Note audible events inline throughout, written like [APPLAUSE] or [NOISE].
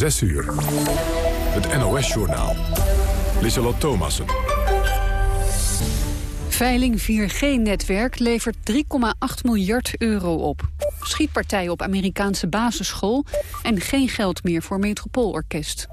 6 uur. Het NOS-journaal. Lieselot Thomassen. Veiling 4G-netwerk levert 3,8 miljard euro op. Schietpartij op Amerikaanse basisschool... en geen geld meer voor Metropoolorkest.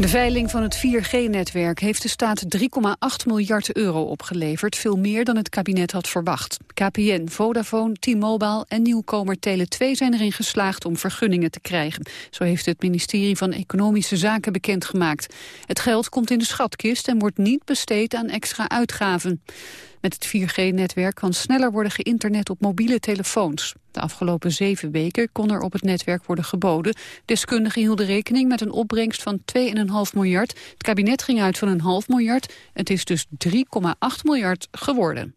De veiling van het 4G-netwerk heeft de staat 3,8 miljard euro opgeleverd, veel meer dan het kabinet had verwacht. KPN, Vodafone, T-Mobile en nieuwkomer Tele2 zijn erin geslaagd om vergunningen te krijgen. Zo heeft het ministerie van Economische Zaken bekendgemaakt. Het geld komt in de schatkist en wordt niet besteed aan extra uitgaven. Met het 4G-netwerk kan sneller worden geïnternet op mobiele telefoons. De afgelopen zeven weken kon er op het netwerk worden geboden. Deskundigen hielden rekening met een opbrengst van 2,5 miljard. Het kabinet ging uit van een half miljard. Het is dus 3,8 miljard geworden.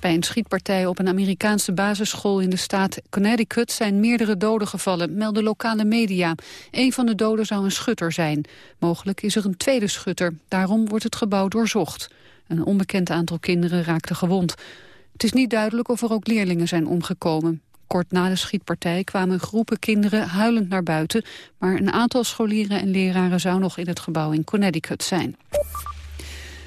Bij een schietpartij op een Amerikaanse basisschool in de staat Connecticut zijn meerdere doden gevallen, melden lokale media. Een van de doden zou een schutter zijn. Mogelijk is er een tweede schutter. Daarom wordt het gebouw doorzocht. Een onbekend aantal kinderen raakte gewond. Het is niet duidelijk of er ook leerlingen zijn omgekomen. Kort na de schietpartij kwamen groepen kinderen huilend naar buiten... maar een aantal scholieren en leraren zou nog in het gebouw in Connecticut zijn.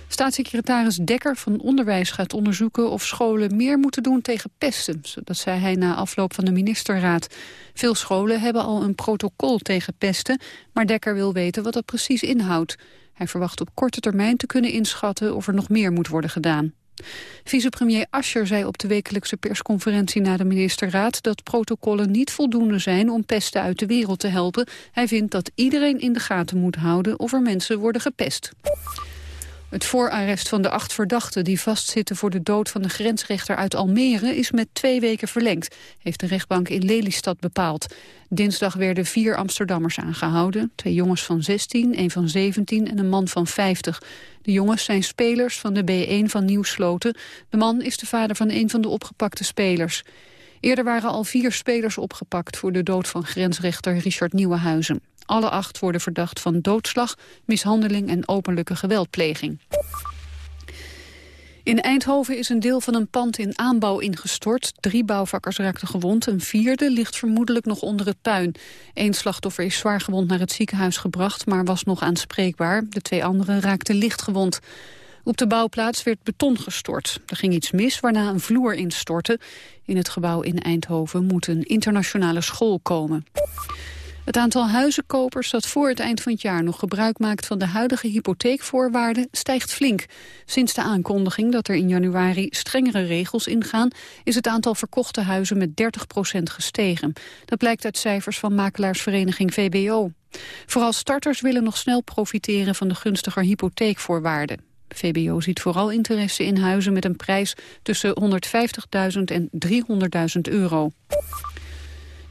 Staatssecretaris Dekker van Onderwijs gaat onderzoeken of scholen meer moeten doen tegen pesten. Dat zei hij na afloop van de ministerraad. Veel scholen hebben al een protocol tegen pesten, maar Dekker wil weten wat dat precies inhoudt. Hij verwacht op korte termijn te kunnen inschatten of er nog meer moet worden gedaan. Vicepremier Ascher zei op de wekelijkse persconferentie na de ministerraad dat protocollen niet voldoende zijn om pesten uit de wereld te helpen. Hij vindt dat iedereen in de gaten moet houden of er mensen worden gepest. Het voorarrest van de acht verdachten die vastzitten voor de dood van de grensrechter uit Almere is met twee weken verlengd, heeft de rechtbank in Lelystad bepaald. Dinsdag werden vier Amsterdammers aangehouden, twee jongens van 16, een van 17 en een man van 50. De jongens zijn spelers van de B1 van Nieuwsloten. De man is de vader van een van de opgepakte spelers. Eerder waren al vier spelers opgepakt voor de dood van grensrechter Richard Nieuwenhuizen. Alle acht worden verdacht van doodslag, mishandeling en openlijke geweldpleging. In Eindhoven is een deel van een pand in aanbouw ingestort. Drie bouwvakkers raakten gewond. Een vierde ligt vermoedelijk nog onder het puin. Eén slachtoffer is zwaar gewond naar het ziekenhuis gebracht... maar was nog aanspreekbaar. De twee anderen raakten licht gewond. Op de bouwplaats werd beton gestort. Er ging iets mis waarna een vloer instortte. In het gebouw in Eindhoven moet een internationale school komen. Het aantal huizenkopers dat voor het eind van het jaar nog gebruik maakt van de huidige hypotheekvoorwaarden stijgt flink. Sinds de aankondiging dat er in januari strengere regels ingaan is het aantal verkochte huizen met 30% gestegen. Dat blijkt uit cijfers van makelaarsvereniging VBO. Vooral starters willen nog snel profiteren van de gunstiger hypotheekvoorwaarden. VBO ziet vooral interesse in huizen met een prijs tussen 150.000 en 300.000 euro.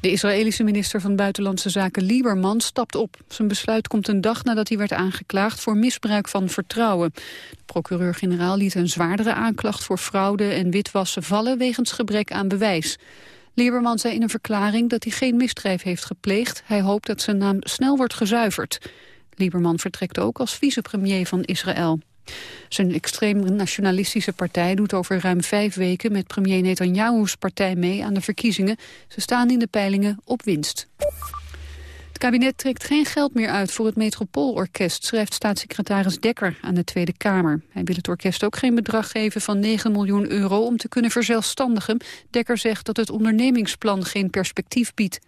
De Israëlische minister van Buitenlandse Zaken Lieberman stapt op. Zijn besluit komt een dag nadat hij werd aangeklaagd voor misbruik van vertrouwen. De procureur-generaal liet een zwaardere aanklacht voor fraude en witwassen vallen wegens gebrek aan bewijs. Lieberman zei in een verklaring dat hij geen misdrijf heeft gepleegd. Hij hoopt dat zijn naam snel wordt gezuiverd. Lieberman vertrekt ook als vicepremier van Israël. Zijn extreem nationalistische partij doet over ruim vijf weken met premier Netanyahu's partij mee aan de verkiezingen. Ze staan in de peilingen op winst. Het kabinet trekt geen geld meer uit voor het Metropoolorkest, schrijft staatssecretaris Dekker aan de Tweede Kamer. Hij wil het orkest ook geen bedrag geven van 9 miljoen euro om te kunnen verzelfstandigen. Dekker zegt dat het ondernemingsplan geen perspectief biedt.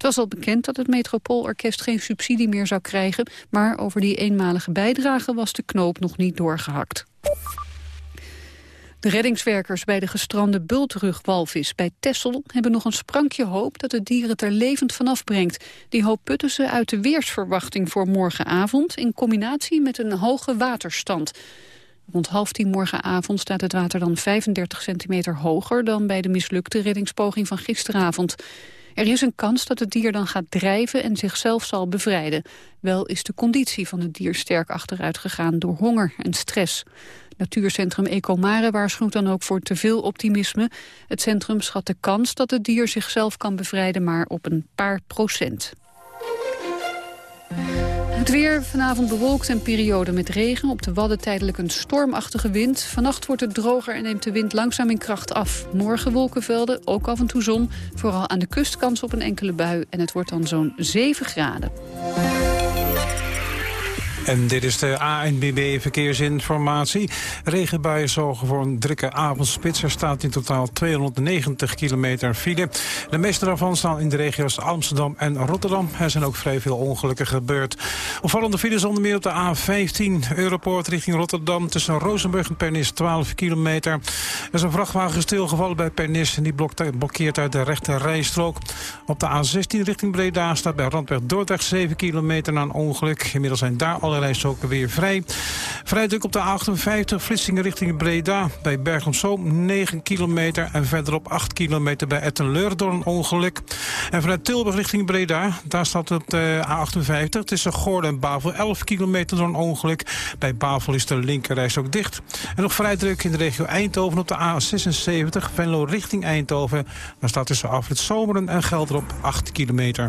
Het was al bekend dat het Metropoolorkest geen subsidie meer zou krijgen... maar over die eenmalige bijdrage was de knoop nog niet doorgehakt. De reddingswerkers bij de gestrande bultrugwalvis bij Tessel hebben nog een sprankje hoop dat het dier het er levend vanaf brengt. Die hoop putten ze uit de weersverwachting voor morgenavond in combinatie met een hoge waterstand. Rond half tien morgenavond staat het water dan 35 centimeter hoger dan bij de mislukte reddingspoging van gisteravond. Er is een kans dat het dier dan gaat drijven en zichzelf zal bevrijden. Wel is de conditie van het dier sterk achteruit gegaan door honger en stress. Natuurcentrum Ecomare waarschuwt dan ook voor te veel optimisme. Het centrum schat de kans dat het dier zichzelf kan bevrijden maar op een paar procent. Het weer vanavond bewolkt en periode met regen. Op de Wadden tijdelijk een stormachtige wind. Vannacht wordt het droger en neemt de wind langzaam in kracht af. Morgen wolkenvelden, ook af en toe zon. Vooral aan de kust kans op een enkele bui. En het wordt dan zo'n 7 graden. En dit is de ANBB Verkeersinformatie. Regenbuien zorgen voor een drukke avondspits. Er staat in totaal 290 kilometer file. De meeste daarvan staan in de regio's Amsterdam en Rotterdam. Er zijn ook vrij veel ongelukken gebeurd. Opvallende files onder meer op de A15 Europoort richting Rotterdam... tussen Rozenburg en Pernis 12 kilometer. Er is een vrachtwagen stilgevallen bij Pernis... en die blokkeert uit de rechte rijstrook. Op de A16 richting Breda staat bij Randweg Dordrecht 7 kilometer na een ongeluk. Inmiddels zijn daar alle rijstroken weer vrij. Vrij druk op de A58, Vlissingen richting Breda. Bij Bergen Zoom 9 kilometer en verderop 8 kilometer bij Ettenleur door een ongeluk. En vanuit Tilburg richting Breda, daar staat op de A58 tussen Goorl en Bavel 11 kilometer door een ongeluk. Bij Bavel is de linkerreis ook dicht. En nog vrij druk in de regio Eindhoven op de A76, Venlo richting Eindhoven. Daar staat tussen Afrit Zomeren en Gelderop 8 kilometer.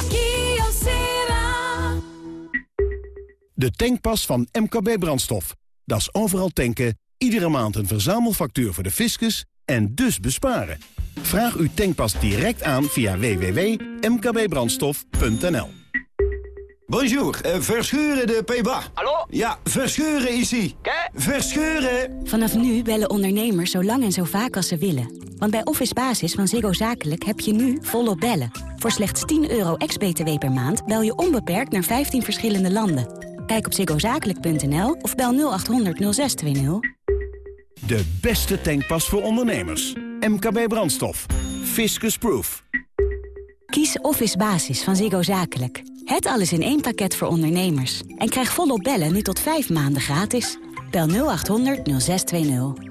De tankpas van MKB Brandstof. Dat is overal tanken, iedere maand een verzamelfactuur voor de fiscus en dus besparen. Vraag uw tankpas direct aan via www.mkbbrandstof.nl Bonjour, uh, Verscheuren de Peba. Hallo? Ja, Verscheuren ici. Qué? Verscheuren. Vanaf nu bellen ondernemers zo lang en zo vaak als ze willen. Want bij Office Basis van Ziggo Zakelijk heb je nu volop bellen. Voor slechts 10 euro ex-BTW per maand bel je onbeperkt naar 15 verschillende landen. Kijk op ziggozakelijk.nl of bel 0800 0620. De beste tankpas voor ondernemers. MKB Brandstof. Fiscus Proof. Kies Office Basis van Ziggo Zakelijk. Het alles in één pakket voor ondernemers. En krijg volop bellen nu tot 5 maanden gratis. Bel 0800 0620.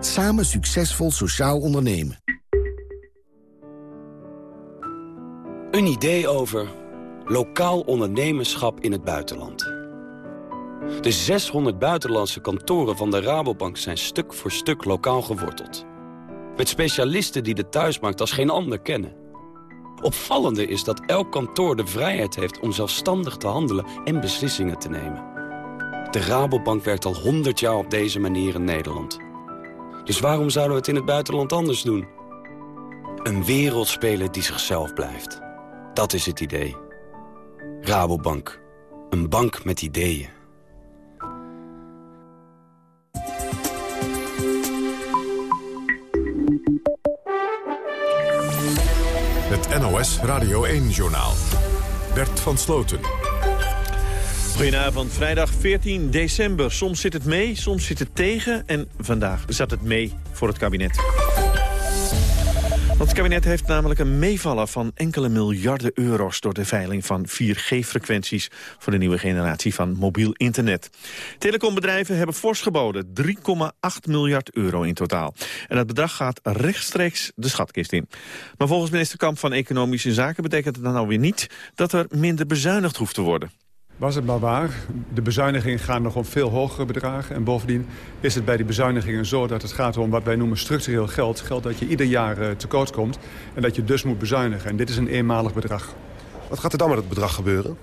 Samen succesvol sociaal ondernemen. Een idee over lokaal ondernemerschap in het buitenland. De 600 buitenlandse kantoren van de Rabobank zijn stuk voor stuk lokaal geworteld. Met specialisten die de thuismarkt als geen ander kennen. Opvallende is dat elk kantoor de vrijheid heeft om zelfstandig te handelen en beslissingen te nemen. De Rabobank werkt al 100 jaar op deze manier in Nederland. Dus waarom zouden we het in het buitenland anders doen? Een wereldspeler die zichzelf blijft. Dat is het idee. Rabobank. Een bank met ideeën. Het NOS Radio 1-journaal. Bert van Sloten. Goedenavond, vrijdag 14 december. Soms zit het mee, soms zit het tegen. En vandaag zat het mee voor het kabinet. Want het kabinet heeft namelijk een meevaller van enkele miljarden euro's... door de veiling van 4G-frequenties voor de nieuwe generatie van mobiel internet. Telecombedrijven hebben fors geboden, 3,8 miljard euro in totaal. En dat bedrag gaat rechtstreeks de schatkist in. Maar volgens minister Kamp van Economische Zaken betekent het dan alweer niet... dat er minder bezuinigd hoeft te worden. Was het maar waar. De bezuinigingen gaan nog om veel hogere bedragen. En bovendien is het bij die bezuinigingen zo dat het gaat om wat wij noemen structureel geld. Geld dat je ieder jaar uh, tekort komt en dat je dus moet bezuinigen. En dit is een eenmalig bedrag. Wat gaat er dan met het bedrag gebeuren?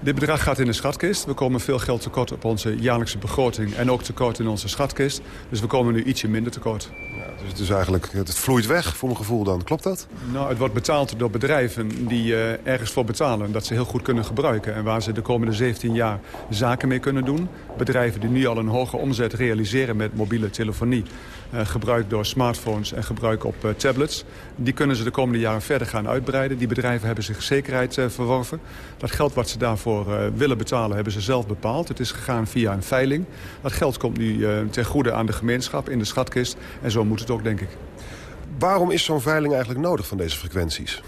Dit bedrag gaat in de schatkist. We komen veel geld tekort op onze jaarlijkse begroting... en ook tekort in onze schatkist. Dus we komen nu ietsje minder tekort. Ja, dus het, is eigenlijk, het vloeit weg, voor mijn gevoel dan. Klopt dat? Nou, het wordt betaald door bedrijven die uh, ergens voor betalen... dat ze heel goed kunnen gebruiken. En waar ze de komende 17 jaar zaken mee kunnen doen. Bedrijven die nu al een hoge omzet realiseren met mobiele telefonie... Uh, gebruik door smartphones en gebruik op uh, tablets. Die kunnen ze de komende jaren verder gaan uitbreiden. Die bedrijven hebben zich zekerheid verworven. Dat geld wat ze daarvoor willen betalen hebben ze zelf bepaald. Het is gegaan via een veiling. Dat geld komt nu ten goede aan de gemeenschap in de schatkist. En zo moet het ook, denk ik. Waarom is zo'n veiling eigenlijk nodig van deze frequenties?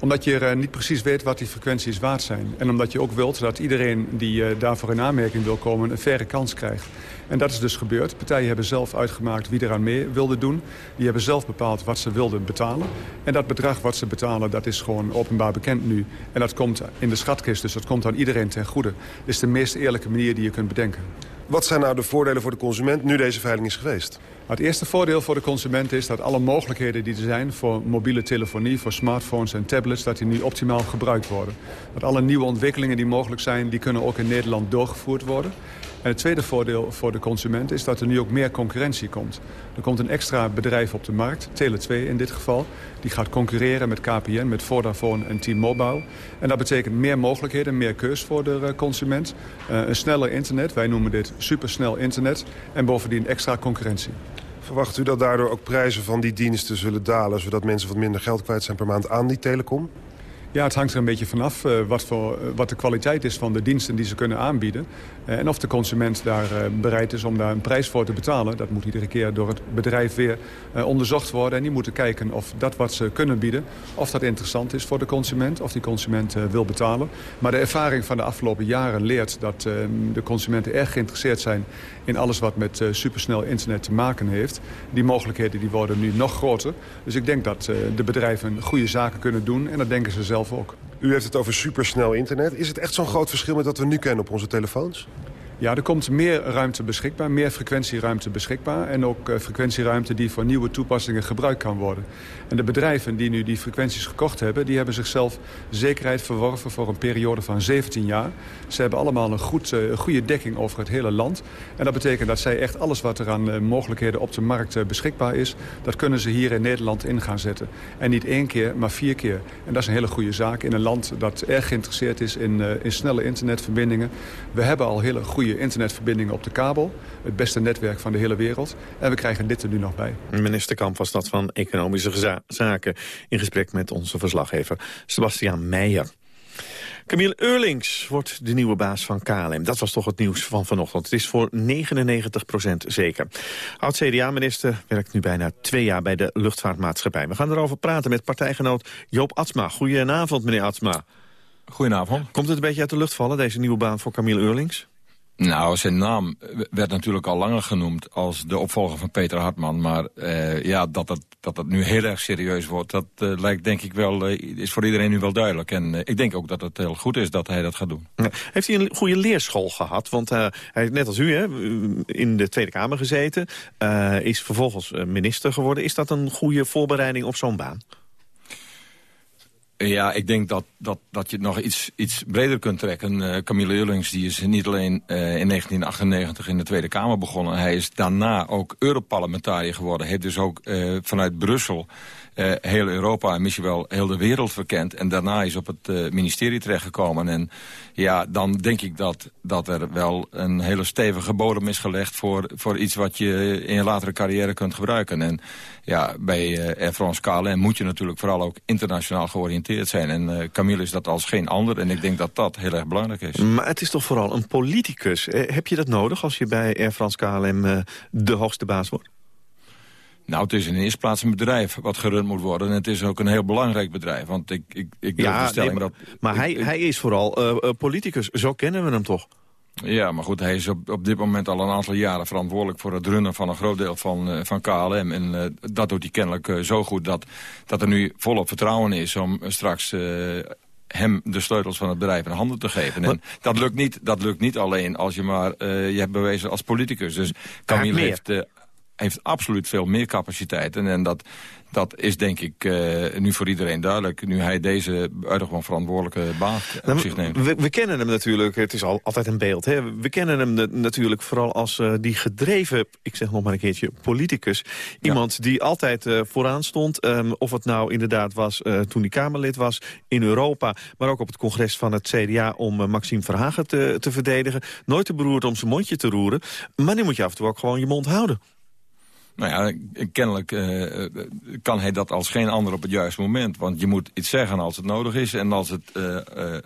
Omdat je uh, niet precies weet wat die frequenties waard zijn. En omdat je ook wilt dat iedereen die uh, daarvoor in aanmerking wil komen... een faire kans krijgt. En dat is dus gebeurd. Partijen hebben zelf uitgemaakt wie eraan mee wilde doen. Die hebben zelf bepaald wat ze wilden betalen. En dat bedrag wat ze betalen, dat is gewoon openbaar bekend nu. En dat komt in de schatkist, dus dat komt aan iedereen ten goede. Dat is de meest eerlijke manier die je kunt bedenken. Wat zijn nou de voordelen voor de consument nu deze veiling is geweest? Het eerste voordeel voor de consument is dat alle mogelijkheden die er zijn... voor mobiele telefonie, voor smartphones en tablets... dat die nu optimaal gebruikt worden. Dat alle nieuwe ontwikkelingen die mogelijk zijn... die kunnen ook in Nederland doorgevoerd worden. En het tweede voordeel voor de consument is dat er nu ook meer concurrentie komt. Er komt een extra bedrijf op de markt, Tele2 in dit geval. Die gaat concurreren met KPN, met Vodafone en T-Mobile. En dat betekent meer mogelijkheden, meer keus voor de eh, consument. Uh, een sneller internet, wij noemen dit supersnel internet. En bovendien extra concurrentie. Verwacht u dat daardoor ook prijzen van die diensten zullen dalen... zodat mensen wat minder geld kwijt zijn per maand aan die telecom? Ja, het hangt er een beetje vanaf uh, wat, voor, uh, wat de kwaliteit is van de diensten die ze kunnen aanbieden. Uh, en of de consument daar bereid is om daar een prijs voor te betalen. Dat moet iedere keer door het bedrijf weer onderzocht worden. En die moeten kijken of dat wat ze kunnen bieden, of dat interessant is voor de consument. Of die consument wil betalen. Maar de ervaring van de afgelopen jaren leert dat de consumenten erg geïnteresseerd zijn in alles wat met supersnel internet te maken heeft. Die mogelijkheden die worden nu nog groter. Dus ik denk dat de bedrijven goede zaken kunnen doen. En dat denken ze zelf ook. U heeft het over supersnel internet. Is het echt zo'n groot verschil met wat we nu kennen op onze telefoons? Ja, er komt meer ruimte beschikbaar, meer frequentieruimte beschikbaar... en ook uh, frequentieruimte die voor nieuwe toepassingen gebruikt kan worden. En de bedrijven die nu die frequenties gekocht hebben... die hebben zichzelf zekerheid verworven voor een periode van 17 jaar. Ze hebben allemaal een goed, uh, goede dekking over het hele land. En dat betekent dat zij echt alles wat er aan uh, mogelijkheden op de markt beschikbaar is... dat kunnen ze hier in Nederland in gaan zetten. En niet één keer, maar vier keer. En dat is een hele goede zaak in een land dat erg geïnteresseerd is in, in snelle internetverbindingen. We hebben al hele goede internetverbindingen op de kabel. Het beste netwerk van de hele wereld. En we krijgen dit er nu nog bij. Minister Kamp was dat van Economische Zaken... in gesprek met onze verslaggever Sebastian Meijer. Camille Eurlings wordt de nieuwe baas van KLM. Dat was toch het nieuws van vanochtend. Het is voor 99% zeker. Oud-CDA-minister werkt nu bijna twee jaar bij de luchtvaartmaatschappij. We gaan erover praten met partijgenoot Joop Atsma. Goedenavond, meneer Atsma. Goedenavond. Komt het een beetje uit de lucht vallen, deze nieuwe baan voor Camille Eurlings? Nou, zijn naam werd natuurlijk al langer genoemd als de opvolger van Peter Hartman. Maar uh, ja, dat het, dat het nu heel erg serieus wordt, dat uh, lijkt denk ik wel, uh, is voor iedereen nu wel duidelijk. En ik denk ook dat het heel goed is dat hij dat gaat doen. Heeft hij een goede leerschool gehad? Want hij heeft net als u hè, in de Tweede Kamer gezeten, is vervolgens minister geworden. Is dat een goede voorbereiding op zo'n baan? Ja, ik denk dat, dat, dat je het nog iets, iets breder kunt trekken. Uh, Camille Eurlings die is niet alleen uh, in 1998 in de Tweede Kamer begonnen. Hij is daarna ook Europarlementariër geworden. Heeft dus ook uh, vanuit Brussel uh, heel Europa en misschien wel heel de wereld verkend. En daarna is op het uh, ministerie terechtgekomen. En ja, dan denk ik dat, dat er wel een hele stevige bodem is gelegd... Voor, voor iets wat je in je latere carrière kunt gebruiken. En ja, bij uh, Air France KLM moet je natuurlijk vooral ook internationaal georiënteerd zijn. En Camille is dat als geen ander. En ik denk dat dat heel erg belangrijk is. Maar het is toch vooral een politicus. heb je dat nodig als je bij Air France KLM de hoogste baas wordt? Nou, het is in de eerste plaats een bedrijf wat gerund moet worden. En het is ook een heel belangrijk bedrijf. Want ik, ik, ik ja, de stelling nee, maar, dat... Maar hij, hij is vooral uh, politicus. Zo kennen we hem toch? Ja, maar goed, hij is op, op dit moment al een aantal jaren verantwoordelijk... voor het runnen van een groot deel van, uh, van KLM. En uh, dat doet hij kennelijk zo goed dat, dat er nu volop vertrouwen is... om straks hem de sleutels van het bedrijf in handen te geven. En dat lukt niet, dat lukt niet alleen als je maar je hebt bewezen als politicus. Dus Camille heeft heeft absoluut veel meer capaciteiten. En dat, dat is denk ik uh, nu voor iedereen duidelijk. Nu hij deze buitengewoon verantwoordelijke baan op nou, zich neemt. We, we, kennen hem natuurlijk, het is al, altijd een beeld. Hè? We kennen hem natuurlijk vooral als uh, die gedreven, ik zeg nog maar een keertje, politicus. Iemand die altijd uh, vooraan stond. Um, of het nou inderdaad was toen hij Kamerlid was in Europa. Maar ook op het congres van het CDA om Maxime Verhagen te, te verdedigen. Nooit te beroerd om zijn mondje te roeren. Maar nu moet je af en toe ook gewoon je mond houden. Nou ja, kennelijk uh, kan hij dat als geen ander op het juiste moment. Want je moet iets zeggen als het nodig is. En als het uh, uh,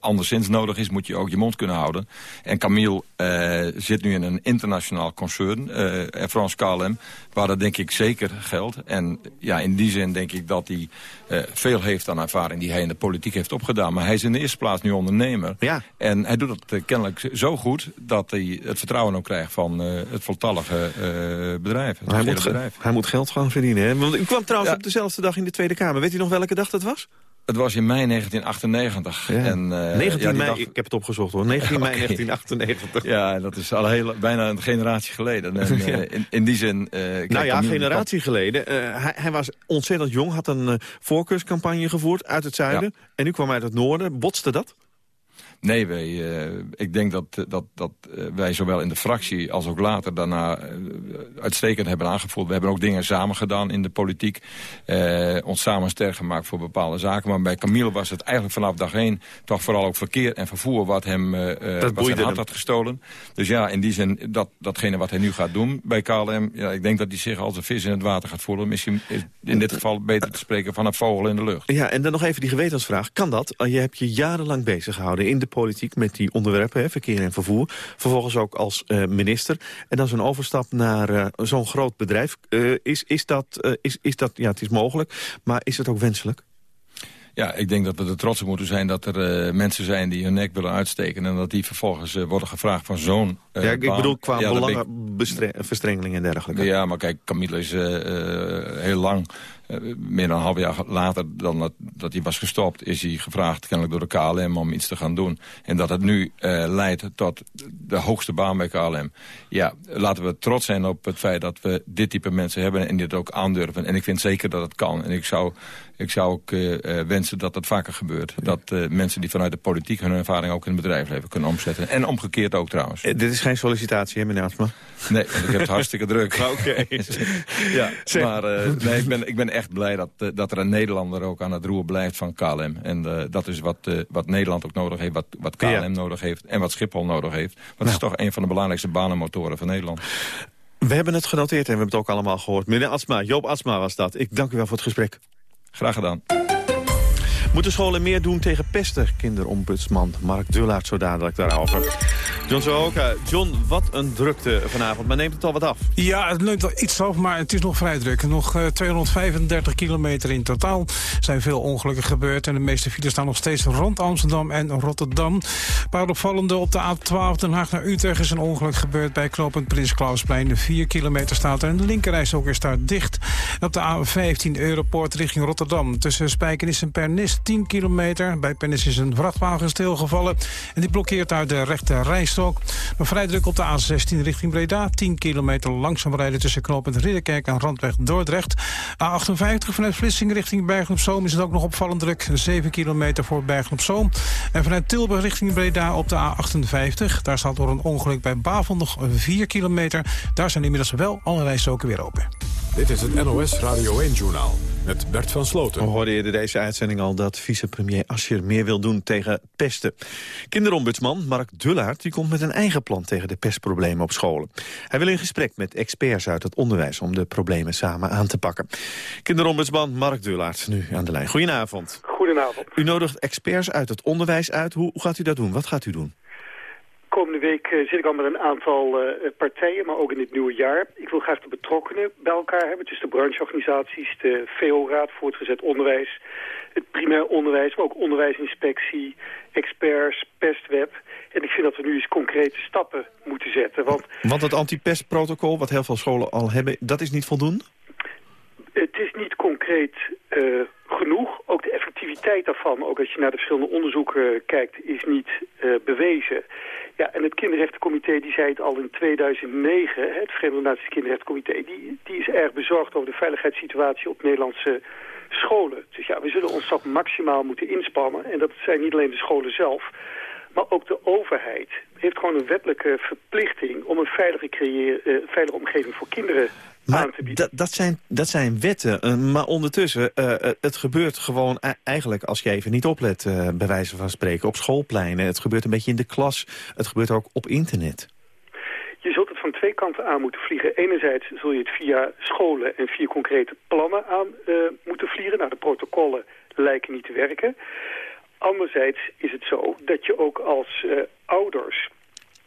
anderszins nodig is, moet je ook je mond kunnen houden. En Camille zit nu in een internationaal concern, Air France KLM... waar dat denk ik zeker geldt. En ja, in die zin denk ik dat hij veel heeft aan ervaring... die hij in de politiek heeft opgedaan. Maar hij is in de eerste plaats nu ondernemer. Ja. En hij doet het kennelijk zo goed... dat hij het vertrouwen ook krijgt van het voltallige bedrijf. Hij moet, hij moet geld gaan verdienen. Hè? Want u kwam trouwens op dezelfde dag in de Tweede Kamer. Weet u nog welke dag dat was? Het was in mei 1998. Ja. En, uh, 19 ja, mei, ik heb het opgezocht hoor, 19 mei [LAUGHS] 1998. Ja, dat is al heel, bijna een generatie geleden. En, [LAUGHS] uh, in, in, die zin... Uh, nou ja, generatie geleden. Hij, hij, was ontzettend jong, had een voorkeurscampagne gevoerd uit het zuiden. En nu kwam hij uit het noorden. Botste dat? Nee, wij, uh, ik denk dat, dat, dat uh, wij zowel in de fractie als ook later daarna uh, uitstekend hebben aangevoeld. We hebben ook dingen samen gedaan in de politiek. ons samen sterk gemaakt voor bepaalde zaken. Maar bij Camille was het eigenlijk vanaf dag één toch vooral ook verkeer en vervoer wat hem wat zijn hand had gestolen. Dus ja, in die zin, dat, datgene wat hij nu gaat doen bij KLM, ja, ik denk dat hij zich als een vis in het water gaat voelen. Misschien is in dit geval beter te spreken van een vogel in de lucht. Ja, en dan nog even die gewetensvraag. Kan dat? Je hebt je jarenlang bezig gehouden in de politiek met die onderwerpen, hè, verkeer en vervoer. Vervolgens ook als uh, minister. En dan zo'n overstap naar uh, zo'n groot bedrijf. Uh, is, is, dat, is, is dat, ja, het is mogelijk, maar is het ook wenselijk? Ja, ik denk dat we er trots op moeten zijn dat er uh, mensen zijn die hun nek willen uitsteken... en dat die vervolgens uh, worden gevraagd van zo'n uh, Ja, ik baan. bedoel qua ja, belangenverstrengeling en dergelijke. Ja, maar kijk, Camille is heel lang meer dan een half jaar later dan dat, dat hij was gestopt... is hij gevraagd, kennelijk door de KLM, om iets te gaan doen. En dat het nu uh, leidt tot de hoogste baan bij KLM. Ja, laten we trots zijn op het feit dat we dit type mensen hebben... en dit ook aandurven. En ik vind zeker dat het kan. En ik zou, ik zou ook uh, wensen dat dat vaker gebeurt. Dat mensen die vanuit de politiek hun ervaring ook in het bedrijfsleven kunnen omzetten. En omgekeerd ook trouwens. dit is geen sollicitatie, hè, meneer Asma? Nee, ik heb het hartstikke druk. [LAUGHS] Oké. [LAUGHS] ja, maar nee, ik ben, ik ben echt blij dat, uh, dat er een Nederlander ook aan het roer blijft van KLM. En uh, dat is wat, uh, wat Nederland ook nodig heeft, wat, wat KLM ja. nodig heeft en wat Schiphol nodig heeft. Want nou. het is toch een van de belangrijkste banenmotoren van Nederland. We hebben het genoteerd en we hebben het ook allemaal gehoord. Meneer Asma, Joop Asma was dat. Ik dank u wel voor het gesprek. Graag gedaan. Moeten scholen meer doen tegen pesten? Kinderombudsman Mark Dullaert zo dadelijk daarover. John Zohoka. John, wat een drukte vanavond. Maar neemt het al wat af? Ja, het neemt wel iets af, maar het is nog vrij druk. Nog uh, 235 kilometer in totaal. Zijn veel ongelukken gebeurd. En de meeste files staan nog steeds rond Amsterdam en Rotterdam. Een paar opvallende op de A12 Den Haag naar Utrecht is een ongeluk gebeurd bij knooppunt Prins Klausplein. De 4 kilometer staat er en de linkerreis ook weer staat dicht. Op de A15 Europoort richting Rotterdam. Tussen Spijkenis en Pernis 10 kilometer. Bij Pernis is een vrachtwagen stilgevallen. En die blokkeert daar de rechte rijstrook. Maar vrij druk op de A16 richting Breda. 10 kilometer langzaam rijden tussen knooppunt Ridderkerk en Randweg Dordrecht. A58 vanuit Vlissingen richting Bergen op Zoom is het ook nog opvallend druk. 7 kilometer voor Bergen op Zoom. En vanuit Tilburg richting Breda op de A58. Daar staat door een ongeluk bij Bavel nog 4 kilometer. Daar zijn inmiddels wel alle rijstroken weer open. Dit is het NOS Radio 1-journaal met Bert van Sloten. We hoorden eerder deze uitzending al dat vicepremier Asscher meer wil doen tegen pesten. Kinderombudsman Mark Dullaert die komt met een eigen plan tegen de pestproblemen op scholen. Hij wil in gesprek met experts uit het onderwijs om de problemen samen aan te pakken. Kinderombudsman Mark Dullaert, nu aan de lijn. Goedenavond. Goedenavond. U nodigt experts uit het onderwijs uit. Hoe gaat u dat doen? Wat gaat u doen? Komende week uh, zit ik al met een aantal uh, partijen, maar ook in dit nieuwe jaar. Ik wil graag de betrokkenen bij elkaar hebben. Dus de brancheorganisaties, de VO-raad, voortgezet onderwijs, het primair onderwijs, maar ook onderwijsinspectie, experts, pestweb. En ik vind dat we nu eens concrete stappen moeten zetten. Want, want het antipestprotocol, wat heel veel scholen al hebben, dat is niet voldoende? Het is niet concreet uh, genoeg. Ook de effectiviteit daarvan, ook als je naar de verschillende onderzoeken kijkt, is niet bewezen. Ja, en het kinderrechtencomité die zei het al in 2009, het Verenigde Naties Kinderrechtencomité, die, die is erg bezorgd over de veiligheidssituatie op Nederlandse scholen. Dus ja, we zullen ons toch maximaal moeten inspannen. En dat zijn niet alleen de scholen zelf, maar ook de overheid heeft gewoon een wettelijke verplichting om een veilige, veilige omgeving voor kinderen maar dat zijn, dat zijn wetten, uh, maar ondertussen, uh, het gebeurt gewoon eigenlijk, als je even niet oplet, bij wijze van spreken, op schoolpleinen. Het gebeurt een beetje in de klas, het gebeurt ook op internet. Je zult het van twee kanten aan moeten vliegen. Enerzijds zul je het via scholen en via concrete plannen aan moeten vliegen. Nou, de protocollen lijken niet te werken. Anderzijds is het zo dat je ook als ouders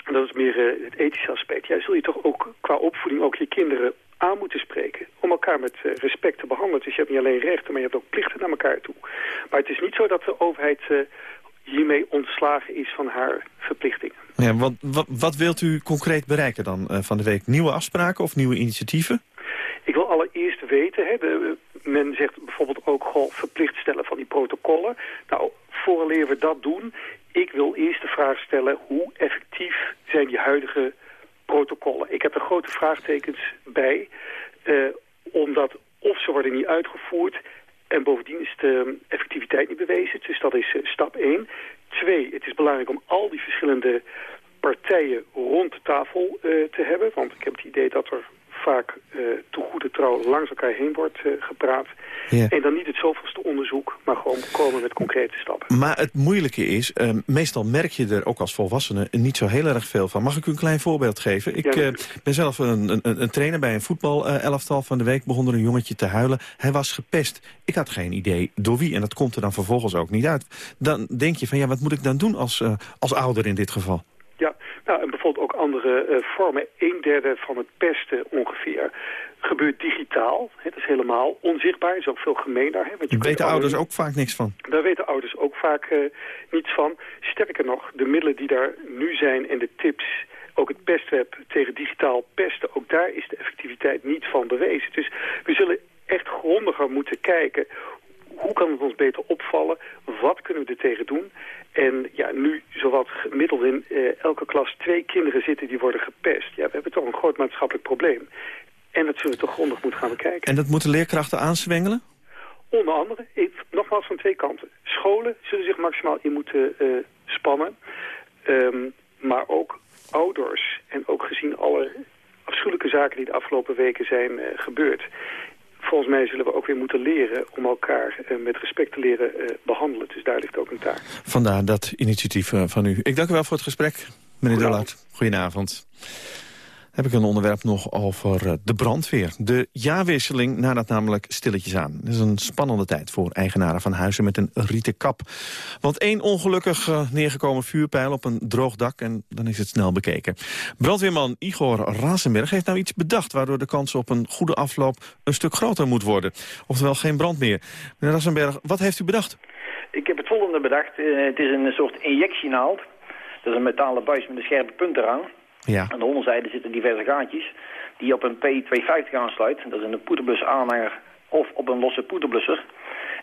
en dat is meer het ethische aspect. Jij zul je toch ook qua opvoeding ook je kinderen aan moeten spreken. Om elkaar met eh, respect te behandelen. Dus je hebt niet alleen rechten, maar je hebt ook plichten naar elkaar toe. Maar het is niet zo dat de overheid uh, hiermee ontslagen is van haar verplichtingen. Ja, wat, wat, wat wilt u concreet bereiken dan uh, van de week? Nieuwe afspraken of nieuwe initiatieven? Ik wil allereerst weten, hè, de, men zegt bijvoorbeeld ook goh, verplicht stellen van die protocollen. Nou, vooraleer we dat doen, ik wil eerst de vraag stellen hoe effectief zijn die huidige protocollen. Ik heb er grote vraagtekens uh, omdat of ze worden niet uitgevoerd... en bovendien is de effectiviteit niet bewezen. Dus dat is uh, stap 1. Twee, het is belangrijk om al die verschillende partijen rond de tafel uh, te hebben. Want ik heb het idee dat er vaak uh, te goede trouw langs elkaar heen wordt uh, gepraat. Ja. En dan niet het zoveelste onderzoek, maar gewoon komen met concrete stappen. Maar het moeilijke is, uh, meestal merk je er ook als volwassene niet zo heel erg veel van. Mag ik u een klein voorbeeld geven? Ik ja, ben zelf een, een, een, trainer bij een voetbal-elftal van de week. Begon er een jongetje te huilen. Hij was gepest. Ik had geen idee door wie. En dat komt er dan vervolgens ook niet uit. Dan denk je van, ja, wat moet ik dan doen als, als ouder in dit geval? Ja, nou, en bijvoorbeeld ook andere uh, vormen. Een derde van het pesten ongeveer gebeurt digitaal. Het is helemaal onzichtbaar, is ook veel gemeener. Hè, want je weten ouders ook vaak niks van. Daar weten ouders ook vaak uh, niets van. Sterker nog, de middelen die daar nu zijn en de tips... Ook het pestweb tegen digitaal pesten, ook daar is de effectiviteit niet van bewezen. Dus we zullen echt grondiger moeten kijken hoe kan het ons beter opvallen? Wat kunnen we er tegen doen? En ja, nu zowat gemiddeld in uh, elke klas twee kinderen zitten die worden gepest. Ja, we hebben toch een groot maatschappelijk probleem. En dat zullen we toch grondig moeten gaan bekijken. En dat moeten leerkrachten aanswengelen? Onder andere, ik, nogmaals van twee kanten. Scholen zullen zich maximaal in moeten uh, spannen. Um, maar ook ouders en ook gezien alle afschuwelijke zaken die de afgelopen weken zijn uh, gebeurd volgens mij zullen we ook weer moeten leren om elkaar uh, met respect te leren uh, behandelen. Dus daar ligt ook een taak. Vandaar dat initiatief uh, van u. Ik dank u wel voor het gesprek, meneer Dollard. Goedenavond heb ik een onderwerp nog over eh, de brandweer. De jaarwisseling nadat namelijk stilletjes aan. Het is een spannende tijd voor eigenaren van huizen met een rieten kap. Want één ongelukkig eh, neergekomen vuurpijl op een droog dak en dan is het snel bekeken. Brandweerman Igor Rasenberg heeft nou iets bedacht... waardoor de kans op een goede afloop een stuk groter moet worden. Oftewel geen brand meer. Meneer Rasenberg, wat heeft u bedacht? Ik heb het volgende bedacht. Uh, het is een soort injectienaald. Dat is een metalen buis met een scherpe punt eraan. Ja. Aan de onderzijde zitten diverse gaatjes die op een P250 aansluit. Dat is een poederbus aanhanger of op een losse poederblusser.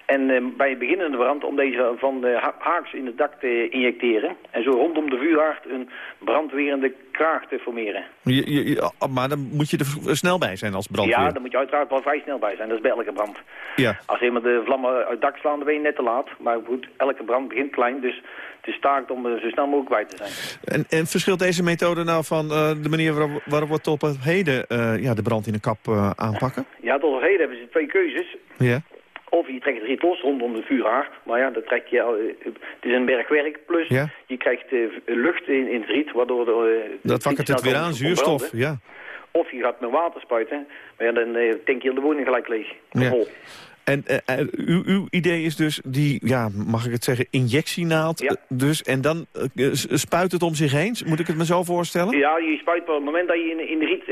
En uh, bij het beginnende brand om deze van de haaks in het dak te injecteren. En zo rondom de vuurhaard een brandwerende kraag te formeren. Je, je, oh, maar dan moet je er snel bij zijn als brandweer. Ja, dan moet je uiteraard wel vrij snel bij zijn. Dat is bij elke brand. Ja. Als helemaal de vlammen uit het dak slaan, dan ben je net te laat. Maar goed, elke brand begint klein, dus het is taak om er zo snel mogelijk bij te zijn. En, en verschilt deze methode nou van uh, de manier waarop, waarop we tot op heden uh, ja, de brand in een kap uh, aanpakken? Ja, tot op heden hebben ze twee keuzes. Ja. Of je trekt het riet los rondom de vuurhaard. Maar ja, dat trek je, het is een bergwerk. Plus ja. je krijgt lucht in, in het riet, waardoor... De, dat wakkert het weer aan, zuurstof, ja. Of je gaat met water spuiten, maar ja, dan denk je de woning gelijk leeg. Ja. Vol. En uh, uw, uw, idee is dus die, ja, mag ik het zeggen, injectienaald. Ja. Dus, en dan spuit het om zich heen? Moet ik het me zo voorstellen? Ja, je spuit op het moment dat je in, in de riet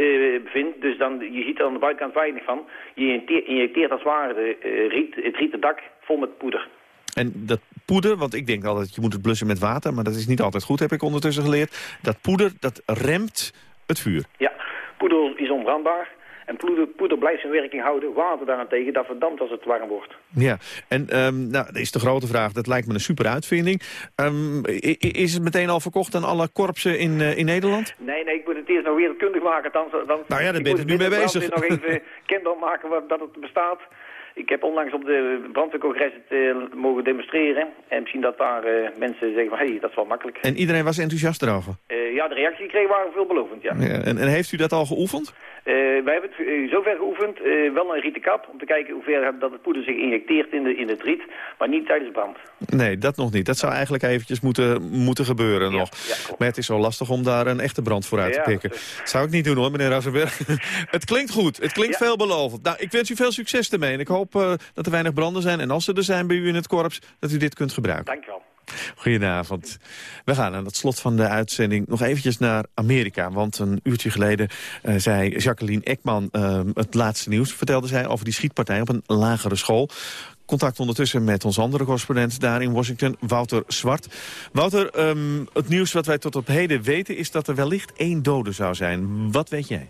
bevindt. Dus dan, je ziet er aan de buitenkant weinig van. Je injecteert als het ware de, riet, het rieten dak vol met poeder. En dat poeder, want ik denk altijd, je moet het blussen met water... maar dat is niet altijd goed, heb ik ondertussen geleerd. Dat poeder, dat remt het vuur. Ja, poeder is onbrandbaar. En poeder, poeder blijft zijn werking houden. Water daarentegen, dat verdampt als het warm wordt. Ja, en um, nou, dat is de grote vraag. Dat lijkt me een super uitvinding. Um, is het meteen al verkocht aan alle korpsen in, uh, in Nederland? Nee, nee, ik moet het eerst nog wereldkundig maken. Dan, dan, nou ja, daar ben je nu mee bezig. Ik moet nog even [LAUGHS] kenbaar maken dat het bestaat. Ik heb onlangs op de brandweercongres het uh, mogen demonstreren. En misschien dat daar uh, mensen zeggen van, hé, hey, dat is wel makkelijk. En iedereen was enthousiast erover? Uh, ja, de reactie die kreeg waren veelbelovend, ja. ja en, en, heeft u dat al geoefend? Wij hebben het zover geoefend, wel een rietenkap, om te kijken hoe ver dat het poeder zich injecteert in, de, in het riet, maar niet tijdens brand. Nee, dat nog niet. Dat zou eigenlijk eventjes moeten, moeten gebeuren ja, nog. Ja, maar het is zo lastig om daar een echte brand voor uit te pikken. Dat zou ik niet doen hoor, meneer Razenberg. [LAUGHS] het klinkt goed, het klinkt veelbelovend. Nou, ik wens u veel succes ermee en ik hoop dat er weinig branden zijn. En als ze er zijn bij u in het korps, dat u dit kunt gebruiken. Dank u wel. Goedenavond. We gaan aan het slot van de uitzending nog eventjes naar Amerika. Want een uurtje geleden uh, zei Jacqueline Ekman uh, het laatste nieuws. Vertelde zij over die schietpartij op een lagere school. Contact ondertussen met ons andere correspondent daar in Washington, Wouter Zwart. Wouter, um, het nieuws wat wij tot op heden weten is dat er wellicht één dode zou zijn. Wat weet jij?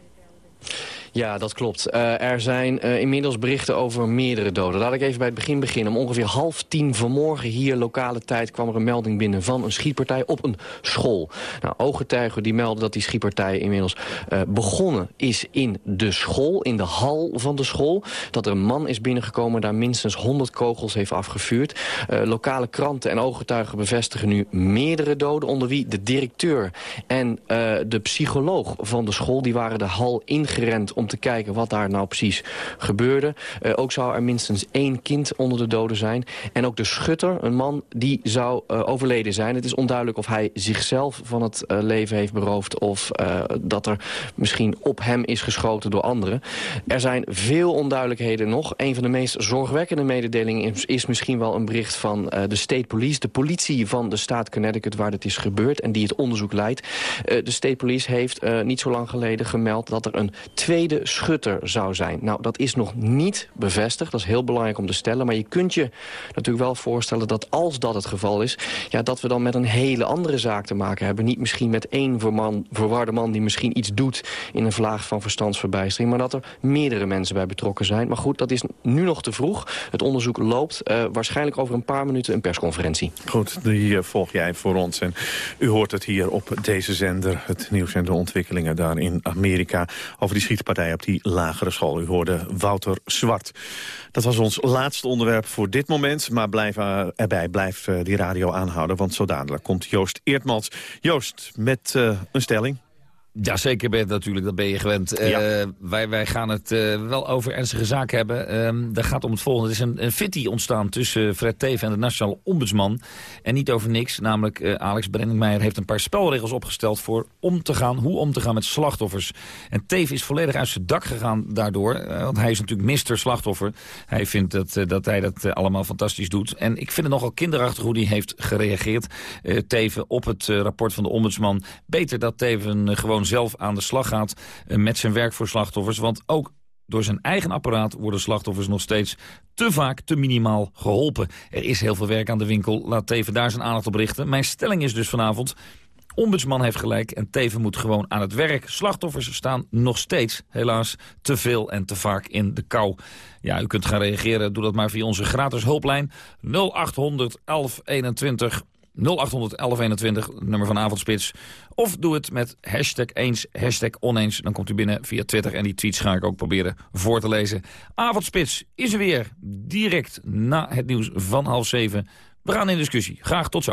Ja, dat klopt. Uh, er zijn uh, inmiddels berichten over meerdere doden. Laat ik even bij het begin beginnen. Om ongeveer half tien vanmorgen hier lokale tijd kwam er een melding binnen van een schietpartij op een school. Nou, ooggetuigen die melden dat die schietpartij inmiddels uh, begonnen is in de school, in de hal van de school. Dat er een man is binnengekomen, daar minstens 100 kogels heeft afgevuurd. lokale kranten en ooggetuigen bevestigen nu meerdere doden, onder wie de directeur en de psycholoog van de school. Die waren de hal ingerend te kijken wat daar nou precies gebeurde. Uh, ook zou er minstens één kind onder de doden zijn. En ook de schutter, een man, die zou uh, overleden zijn. Het is onduidelijk of hij zichzelf van het uh, leven heeft beroofd... of dat er misschien op hem is geschoten door anderen. Er zijn veel onduidelijkheden nog. Een van de meest zorgwekkende mededelingen is, is misschien wel een bericht van de State Police. De politie van de staat Connecticut waar het is gebeurd en die het onderzoek leidt. de State Police heeft niet zo lang geleden gemeld dat er een tweede schutter zou zijn. Nou, dat is nog niet bevestigd. Dat is heel belangrijk om te stellen. Maar je kunt je natuurlijk wel voorstellen dat als dat het geval is... Ja, dat we dan met een hele andere zaak te maken hebben. Niet misschien met één verman, verwarde man die misschien iets doet... in een vlaag van verstandsverbijstering. Maar dat er meerdere mensen bij betrokken zijn. Maar goed, dat is nu nog te vroeg. Het onderzoek loopt. Uh, waarschijnlijk over een paar minuten een persconferentie. Goed, die uh, volg jij voor ons. En u hoort het hier op deze zender. Het nieuws en de ontwikkelingen daar in Amerika. Over die schietpartij op die lagere school. U hoorde Wouter Zwart. Dat was ons laatste onderwerp voor dit moment. Maar blijf uh, erbij, blijf uh, die radio aanhouden. Want zo dadelijk komt Joost Eertmans. Joost, met uh, een stelling. Ja, zeker natuurlijk, dat ben je gewend. Ja. Uh, wij, wij gaan het uh, wel over ernstige zaken hebben. Um, dat gaat om het volgende. Er is een, een fitty ontstaan tussen Fred Teven en de Nationale Ombudsman. En niet over niks, namelijk uh, Alex Brenningmeijer heeft een paar spelregels opgesteld... voor om te gaan, hoe om te gaan met slachtoffers. En Teven is volledig uit zijn dak gegaan daardoor. want hij is natuurlijk mister slachtoffer. Hij vindt dat, dat hij dat allemaal fantastisch doet. En ik vind het nogal kinderachtig hoe hij heeft gereageerd. Teven op het rapport van de Ombudsman. Beter dat Teven gewoon zelf aan de slag gaat eh, met zijn werk voor slachtoffers. Want ook door zijn eigen apparaat worden slachtoffers nog steeds te vaak te minimaal geholpen. Er is heel veel werk aan de winkel, laat Teven daar zijn aandacht op richten. Mijn stelling is dus vanavond... Ombudsman heeft gelijk en Teven moet gewoon aan het werk. Slachtoffers staan nog steeds, helaas, te veel en te vaak in de kou. Ja, u kunt gaan reageren, doe dat maar via onze gratis hulplijn 0800 1121 0800 1121, nummer van Avondspits. Of doe het met hashtag eens, hashtag oneens. Dan komt u binnen via Twitter en die tweets ga ik ook proberen voor te lezen. Avondspits is er weer, direct na het nieuws van half zeven. We gaan in discussie. Graag tot zo.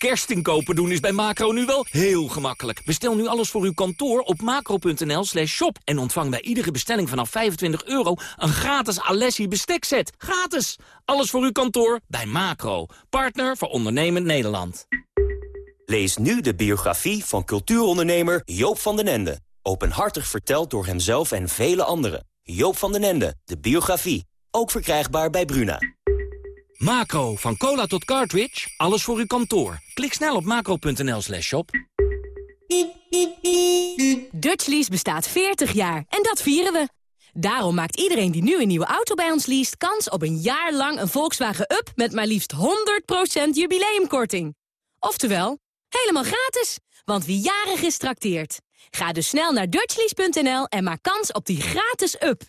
Kerstinkopen doen is bij Macro nu wel heel gemakkelijk. Bestel nu alles voor uw kantoor op macro.nl slash shop... en ontvang bij iedere bestelling vanaf 25 euro... een gratis Alessi bestekset. Gratis! Alles voor uw kantoor bij Macro. Partner voor ondernemend Nederland. Lees nu de biografie van cultuurondernemer Joop van den Ende. Openhartig verteld door hemzelf en vele anderen. Joop van den Ende, de biografie. Ook verkrijgbaar bij Bruna. Macro, van cola tot cartridge, alles voor uw kantoor. Klik snel op macro.nl slash shop. Dutchlease bestaat 40 jaar en dat vieren we. Daarom maakt iedereen die nu een nieuwe auto bij ons leest... kans op een jaar lang een Volkswagen Up met maar liefst 100% jubileumkorting. Oftewel, helemaal gratis, want wie jarig is trakteert. Ga dus snel naar dutchlease.nl en maak kans op die gratis Up.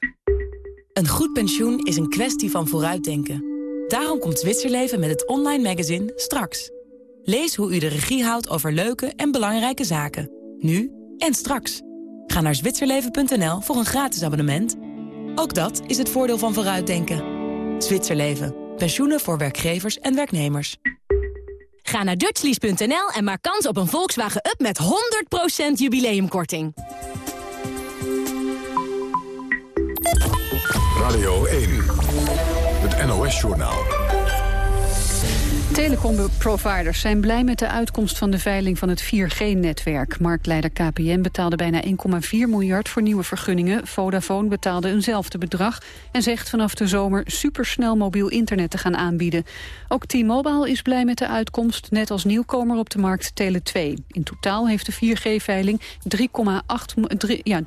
Een goed pensioen is een kwestie van vooruitdenken. Daarom komt Zwitserleven met het online magazine Straks. Lees hoe u de regie houdt over leuke en belangrijke zaken. Nu en straks. Ga naar zwitserleven.nl voor een gratis abonnement. Ook dat is het voordeel van vooruitdenken. Zwitserleven. Pensioenen voor werkgevers en werknemers. Ga naar dutchlease.nl en maak kans op een Volkswagen Up met 100% jubileumkorting. Radio 1, het NOS-journaal. Telecomproviders zijn blij met de uitkomst van de veiling van het 4G-netwerk. Marktleider KPN betaalde bijna 1,4 miljard voor nieuwe vergunningen. Vodafone betaalde eenzelfde bedrag en zegt vanaf de zomer supersnel mobiel internet te gaan aanbieden. Ook T-Mobile is blij met de uitkomst, net als nieuwkomer op de markt Tele2. In totaal heeft de 4G-veiling 3,8 ja,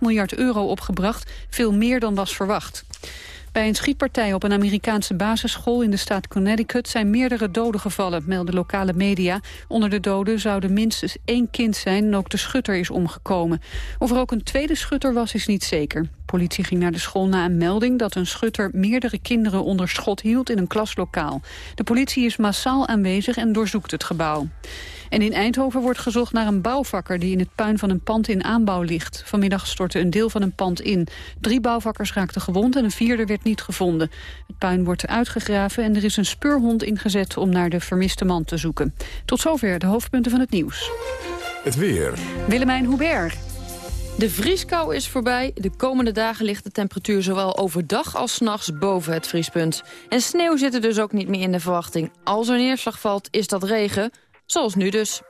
miljard euro opgebracht, veel meer dan was verwacht. Bij een schietpartij op een Amerikaanse basisschool in de staat Connecticut zijn meerdere doden gevallen, melden lokale media. Onder de doden zouden minstens één kind zijn en ook de schutter is omgekomen. Of er ook een tweede schutter was, is niet zeker. Politie ging naar de school na een melding dat een schutter meerdere kinderen onder schot hield in een klaslokaal. De politie is massaal aanwezig en doorzoekt het gebouw. En in Eindhoven wordt gezocht naar een bouwvakker die in het puin van een pand in aanbouw ligt. Vanmiddag stortte een deel van een pand in. Drie bouwvakkers raakten gewond en een vierde werd niet gevonden. Het puin wordt uitgegraven en er is een speurhond ingezet om naar de vermiste man te zoeken. Tot zover de hoofdpunten van het nieuws. Het weer. Willemijn Hubert. De vrieskou is voorbij. De komende dagen ligt de temperatuur zowel overdag als s'nachts boven het vriespunt. En sneeuw zit er dus ook niet meer in de verwachting. Als er neerslag valt, is dat regen. Zoals nu dus.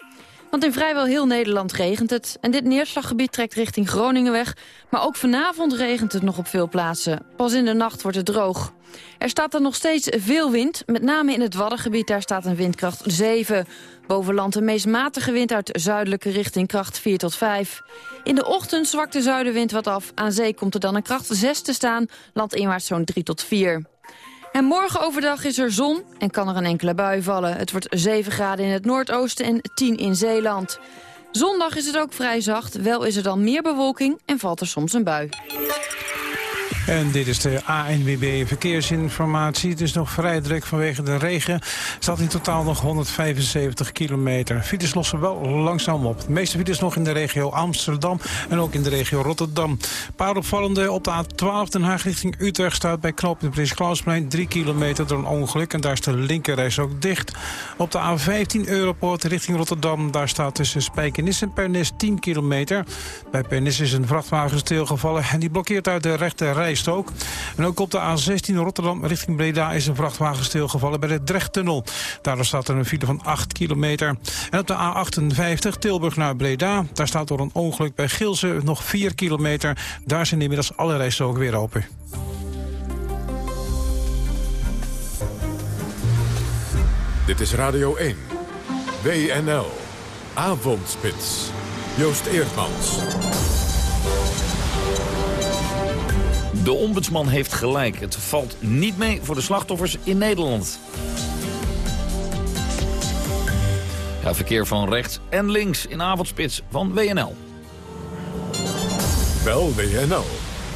Want in vrijwel heel Nederland regent het. En dit neerslaggebied trekt richting Groningen weg. Maar ook vanavond regent het nog op veel plaatsen. Pas in de nacht wordt het droog. Er staat er nog steeds veel wind. Met name in het Waddengebied, daar staat een windkracht 7. Boven land een meest matige wind uit zuidelijke richting kracht 4 tot 5. In de ochtend zwakt de zuidenwind wat af. Aan zee komt er dan een kracht 6 te staan. Landinwaarts zo'n 3 tot 4. En morgen overdag is er zon en kan er een enkele bui vallen. Het wordt 7 graden in het noordoosten en 10 in Zeeland. Zondag is het ook vrij zacht. Wel is er dan meer bewolking en valt er soms een bui. En dit is de ANWB Verkeersinformatie. Het is nog vrij druk vanwege de regen. Staat in totaal nog 175 kilometer. Files lossen wel langzaam op. De meeste files nog in de regio Amsterdam en ook in de regio Rotterdam. Paar opvallende op de A12 Den Haag richting Utrecht... staat bij knooppunt Prins Klausplein 3 kilometer door een ongeluk. En daar is de linkerreis ook dicht. Op de A15 Europoort richting Rotterdam... daar staat tussen Spijkenis en Pernis 10 kilometer. Bij Pernis is een vrachtwagen stilgevallen... en die blokkeert uit de rechte reis En ook op de A16 Rotterdam richting Breda is een vrachtwagen stilgevallen bij de Drechttunnel. Daardoor staat er een file van 8 kilometer. En op de A58 Tilburg naar Breda, daar staat door een ongeluk bij Gilze nog 4 kilometer. Daar zijn inmiddels alle rijstroken weer open. Dit is Radio 1. WNL. Avondspits. Joost Eerdmans. De ombudsman heeft gelijk. Het valt niet mee voor de slachtoffers in Nederland. Ja, verkeer van rechts en links in avondspits van WNL. Bel WNL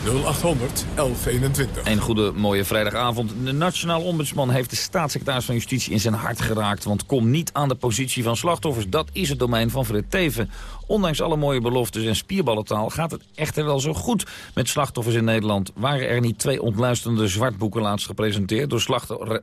0800 1121. Een goede mooie vrijdagavond. De Nationaal Ombudsman heeft de staatssecretaris van Justitie in zijn hart geraakt. Want kom niet aan de positie van slachtoffers. Dat is het domein van Fred Teven. Ondanks alle mooie beloftes en spierballentaal gaat het echter wel zo goed met slachtoffers in Nederland. Waren er niet twee ontluisterende zwartboeken laatst gepresenteerd door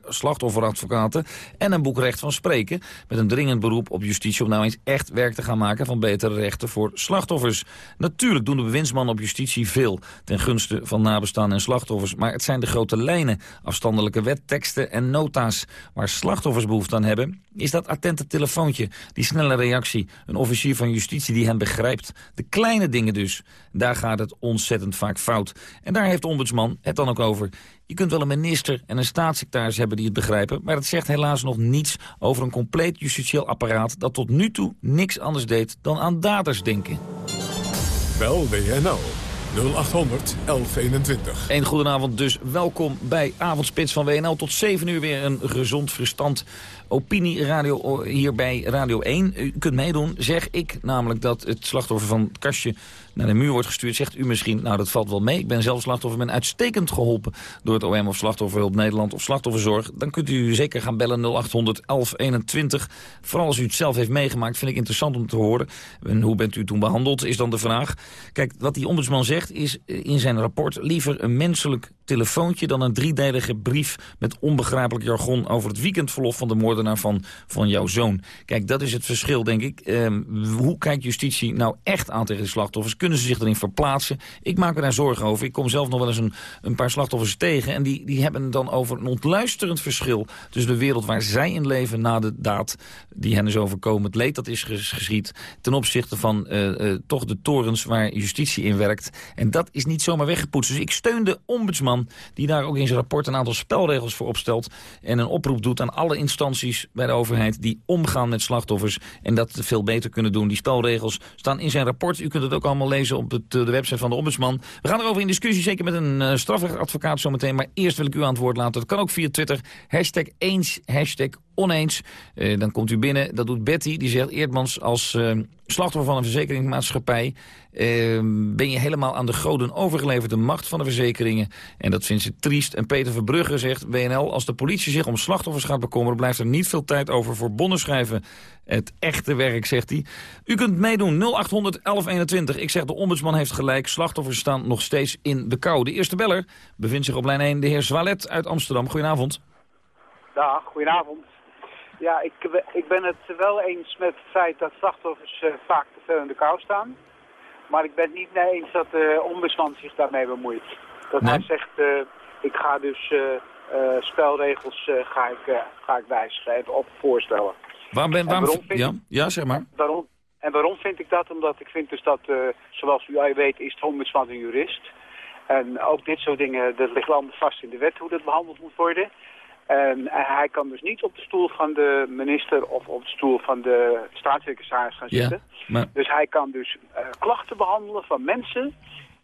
slachtofferadvocaten en een boek Recht van Spreken met een dringend beroep op justitie om nou eens echt werk te gaan maken van betere rechten voor slachtoffers. Natuurlijk doen de bewindsmannen op justitie veel ten gunste van nabestaanden en slachtoffers, maar het zijn de grote lijnen, afstandelijke wetteksten en nota's waar slachtoffers behoefte aan hebben, is dat attente telefoontje, die snelle reactie, een officier van justitie die hen begrijpt. De kleine dingen dus. Daar gaat het ontzettend vaak fout. En daar heeft de ombudsman het dan ook over. Je kunt wel een minister en een staatssecretaris hebben die het begrijpen... maar dat zegt helaas nog niets over een compleet justitieel apparaat... dat tot nu toe niks anders deed dan aan daders denken. Bel WNL 0800 1121. Een goedenavond dus. Welkom bij Avondspits van WNL. Tot 7 uur weer een gezond verstand opinieradio hier bij Radio 1. U kunt meedoen. Zeg ik namelijk dat het slachtoffer van het kastje naar de muur wordt gestuurd. Zegt u misschien, nou dat valt wel mee. Ik ben zelf slachtoffer, ben uitstekend geholpen door het OM of Slachtofferhulp Nederland of Slachtofferzorg. Dan kunt u zeker gaan bellen 0800 1121. Vooral als u het zelf heeft meegemaakt, vind ik interessant om te horen. En hoe bent u toen behandeld, is dan de vraag. Kijk, wat die ombudsman zegt is in zijn rapport liever een menselijk telefoontje dan een driedelige brief met onbegrijpelijk jargon over het weekendverlof van de moordenaar van, van jouw zoon. Kijk, dat is het verschil, denk ik. Ehm, hoe kijkt justitie nou echt aan tegen de slachtoffers? Kunnen ze zich erin verplaatsen? Ik maak me daar zorgen over. Ik kom zelf nog wel eens een, een paar slachtoffers tegen en die, die hebben dan over een ontluisterend verschil tussen de wereld waar zij in leven na de daad die hen is overkomen, het leed dat is geschied, ten opzichte van uh, uh, toch de torens waar justitie in werkt. En dat is niet zomaar weggepoetst. Dus ik steun de ombudsman die daar ook in zijn rapport een aantal spelregels voor opstelt... en een oproep doet aan alle instanties bij de overheid... die omgaan met slachtoffers en dat veel beter kunnen doen. Die spelregels staan in zijn rapport. U kunt het ook allemaal lezen op het, de website van de ombudsman. We gaan erover in discussie, zeker met een uh, strafrechtadvocaat zometeen. Maar eerst wil ik u aan het woord laten. Dat kan ook via Twitter. Hashtag eens, hashtag oneens. Uh, dan komt u binnen. Dat doet Betty. Die zegt Eerdmans als uh, slachtoffer van een verzekeringsmaatschappij... Uh, ben je helemaal aan de goden overgeleverd, de macht van de verzekeringen. En dat vindt ze triest. En Peter Verbrugge zegt, WNL, als de politie zich om slachtoffers gaat bekommeren... blijft er niet veel tijd over voor bonnen schrijven. Het echte werk, zegt hij. U kunt meedoen, 0800 1121. Ik zeg, de ombudsman heeft gelijk. Slachtoffers staan nog steeds in de kou. De eerste beller bevindt zich op lijn 1, de heer Zwalet uit Amsterdam. Goedenavond. Dag, goedenavond. Ja, ik, ik ben het wel eens met het feit dat slachtoffers uh, vaak te veel in de kou staan. Maar ik ben het niet mee eens dat de ombudsman zich daarmee bemoeit. Dat hij zegt, uh, ik ga dus uh, spelregels ga ik, ga ik wijzigen of voorstellen. Waar ben, waarom, waarom vind, ja, ja, zeg maar. Waarom, en waarom vind ik dat? Omdat ik vind dus dat, zoals u weet, is de ombudsman een jurist. En ook dit soort dingen, dat ligt allemaal vast in de wet hoe dat behandeld moet worden. En hij kan dus niet op de stoel van de minister of op de stoel van de staatssecretaris gaan zitten. Dus hij kan dus uh, klachten behandelen van mensen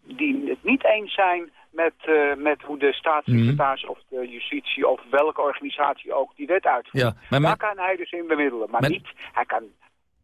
die het niet eens zijn met, uh, met hoe de staatssecretaris mm. of de justitie of welke organisatie ook die wet uitvoert. Ja, maar Daar kan hij dus in bemiddelen, maar niet, hij kan,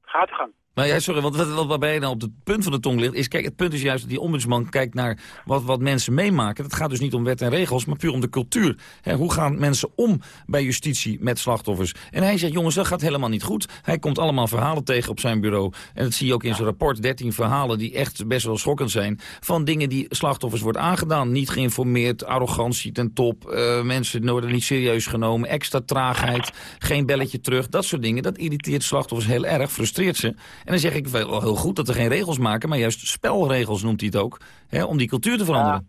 gaat gang. Maar ja, sorry, want wat, wat, waarbij je nou op het punt van de tong ligt... is, kijk, het punt is juist dat die ombudsman kijkt naar wat, wat mensen meemaken. Dat gaat dus niet om wet en regels, maar puur om de cultuur. hoe gaan mensen om bij justitie met slachtoffers? En hij zegt, jongens, dat gaat helemaal niet goed. Hij komt allemaal verhalen tegen op zijn bureau. En dat zie je ook in zijn rapport. 13 verhalen die echt best wel schokkend zijn. Van dingen die slachtoffers wordt aangedaan. Niet geïnformeerd, arrogantie ten top. Uh, mensen worden niet serieus genomen. Extra traagheid, geen belletje terug. Dat soort dingen, dat irriteert slachtoffers heel erg, frustreert ze. En dan zeg ik wel heel goed dat er geen regels maken, maar juist spelregels noemt hij het ook, hè, om die cultuur te veranderen.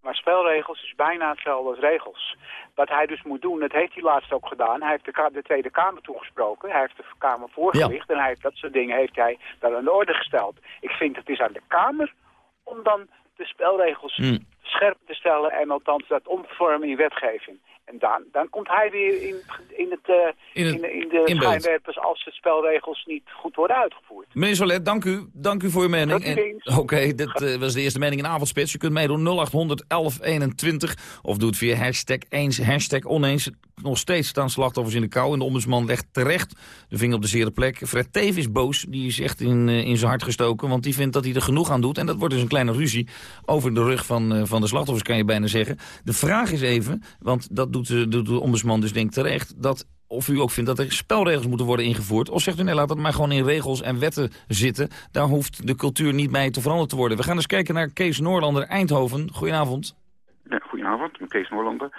maar spelregels is bijna hetzelfde als regels. Wat hij dus moet doen, dat heeft hij laatst ook gedaan. Hij heeft de, de Tweede Kamer toegesproken. Hij heeft de Kamer voorgelicht. En hij heeft, dat soort dingen heeft hij wel aan de orde gesteld. Ik vind het is aan de Kamer om dan de spelregels hmm. scherp te stellen. En althans dat om te vormen in wetgeving. En dan, dan komt hij weer in, in, het, uh, in, het, in, in, de schijnwerpers als de spelregels niet goed worden uitgevoerd. Meneer Solet, dank u. Dank u voor uw mening. Oké, dit uh, was de eerste mening in Avondspits. Je kunt meedoen 0800 1121 of doe het via hashtag eens, hashtag oneens. Nog steeds staan slachtoffers in de kou en de ombudsman legt terecht de vinger op de zere plek. Fred Teef is boos, die is echt in, uh, in zijn hart gestoken, want die vindt dat hij er genoeg aan doet. En dat wordt dus een kleine ruzie over de rug van, van de slachtoffers, kan je bijna zeggen. De vraag is even, want dat doet doet, doet de ombudsman dus denk terecht... dat of u ook vindt dat er spelregels moeten worden ingevoerd... of zegt u nee, laat het maar gewoon in regels en wetten zitten. Daar hoeft de cultuur niet bij te veranderd te worden. We gaan eens kijken naar Kees Noorlander, Eindhoven. Goedenavond. Ja, goedenavond, Kees Noorlander.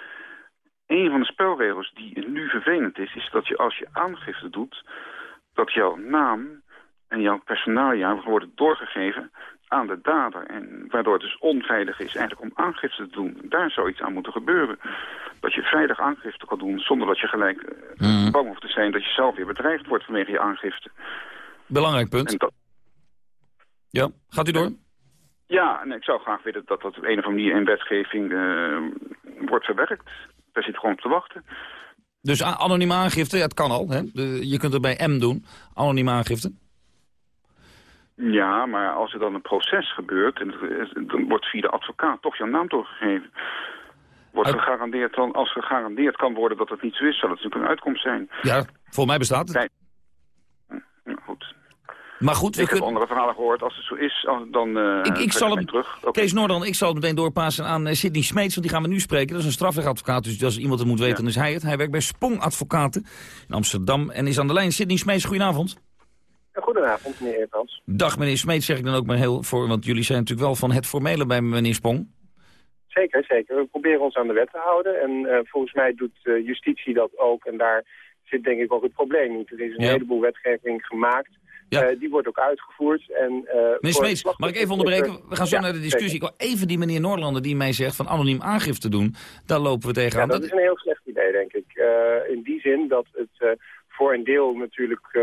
Een van de spelregels die nu vervelend is... is dat je als je aangifte doet... dat jouw naam en jouw personalia worden doorgegeven aan de dader. En waardoor het dus onveilig is eigenlijk om aangifte te doen. Daar zou iets aan moeten gebeuren. Dat je veilig aangifte kan doen zonder dat je gelijk uh, bang hoeft te zijn... dat je zelf weer bedreigd wordt vanwege je aangifte. Belangrijk punt. Dat... Ja, gaat u door? Ja, en ik zou graag willen dat dat op een of andere manier in wetgeving uh, wordt verwerkt. Daar zit gewoon op te wachten. Dus anonieme aangifte, ja, het kan al. Hè? je kunt het bij M doen, anonieme aangifte. Ja, maar als er dan een proces gebeurt... en dan wordt via de advocaat toch jouw naam doorgegeven. Wordt gegarandeerd dan, als gegarandeerd kan worden dat het niet zo is... zal het natuurlijk een uitkomst zijn. Ja, voor mij bestaat het. Ja, goed. Maar goed, ik heb andere verhalen gehoord. Als het zo is, dan uh, ik, ik zal hem terug. Kees Noordan, ik zal het meteen doorpassen aan uh, Sidney Smeets, want die gaan we nu spreken. Dat is een strafrechtadvocaat, dus als iemand het moet weten, dan is hij het. Hij werkt bij Spong Advocaten in Amsterdam en is aan de lijn. Sidney Smeets, goedenavond. Goedenavond, meneer Evans. Dag, meneer Smeet, zeg ik dan ook maar heel voor, want jullie zijn natuurlijk wel van het formele bij meneer Spong. Zeker, zeker. We proberen ons aan de wet te houden en uh, volgens mij doet uh, justitie dat ook en daar zit denk ik ook het probleem niet. Er is een heleboel wetgeving gemaakt. Ja. Uh, die wordt ook uitgevoerd. En, meneer Smeets, mag ik even onderbreken? We gaan zo naar de discussie. Ik wil even die meneer Noorlander die mij zegt van anoniem aangifte doen. Daar lopen we tegenaan. Dat is een heel slecht idee, denk ik. in die zin dat het voor een deel natuurlijk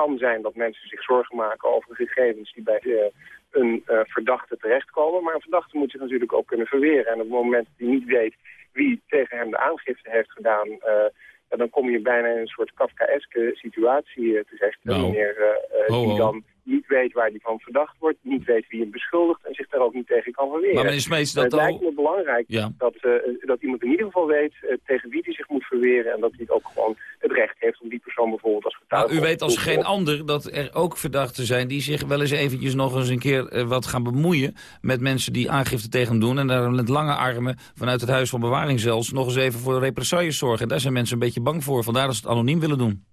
kan zijn dat mensen zich zorgen maken over gegevens die bij uh, een uh, verdachte terechtkomen. Maar een verdachte moet zich natuurlijk ook kunnen verweren. En op het moment dat hij niet weet wie tegen hem de aangifte heeft gedaan... Uh, dan kom je bijna in een soort Kafkaeske situatie terecht. Nou. Wanneer die dan niet weet waar hij van verdacht wordt, niet weet wie hem beschuldigt en zich daar ook niet tegen kan verweren. Maar meneer Smeets, dat Het lijkt me belangrijk dat, uh, dat iemand in ieder geval weet uh, tegen wie hij zich moet verweren en dat hij ook gewoon het recht heeft om die persoon bijvoorbeeld als getuige... Nou, u weet als geen ander dat er ook verdachten zijn die zich wel eens eventjes nog eens een keer uh, wat gaan bemoeien met mensen die aangifte tegen hem doen en daar met lange armen vanuit het huis van bewaring zelfs nog eens even voor represailles zorgen. En daar zijn mensen een beetje bang voor, vandaar dat ze het anoniem willen doen.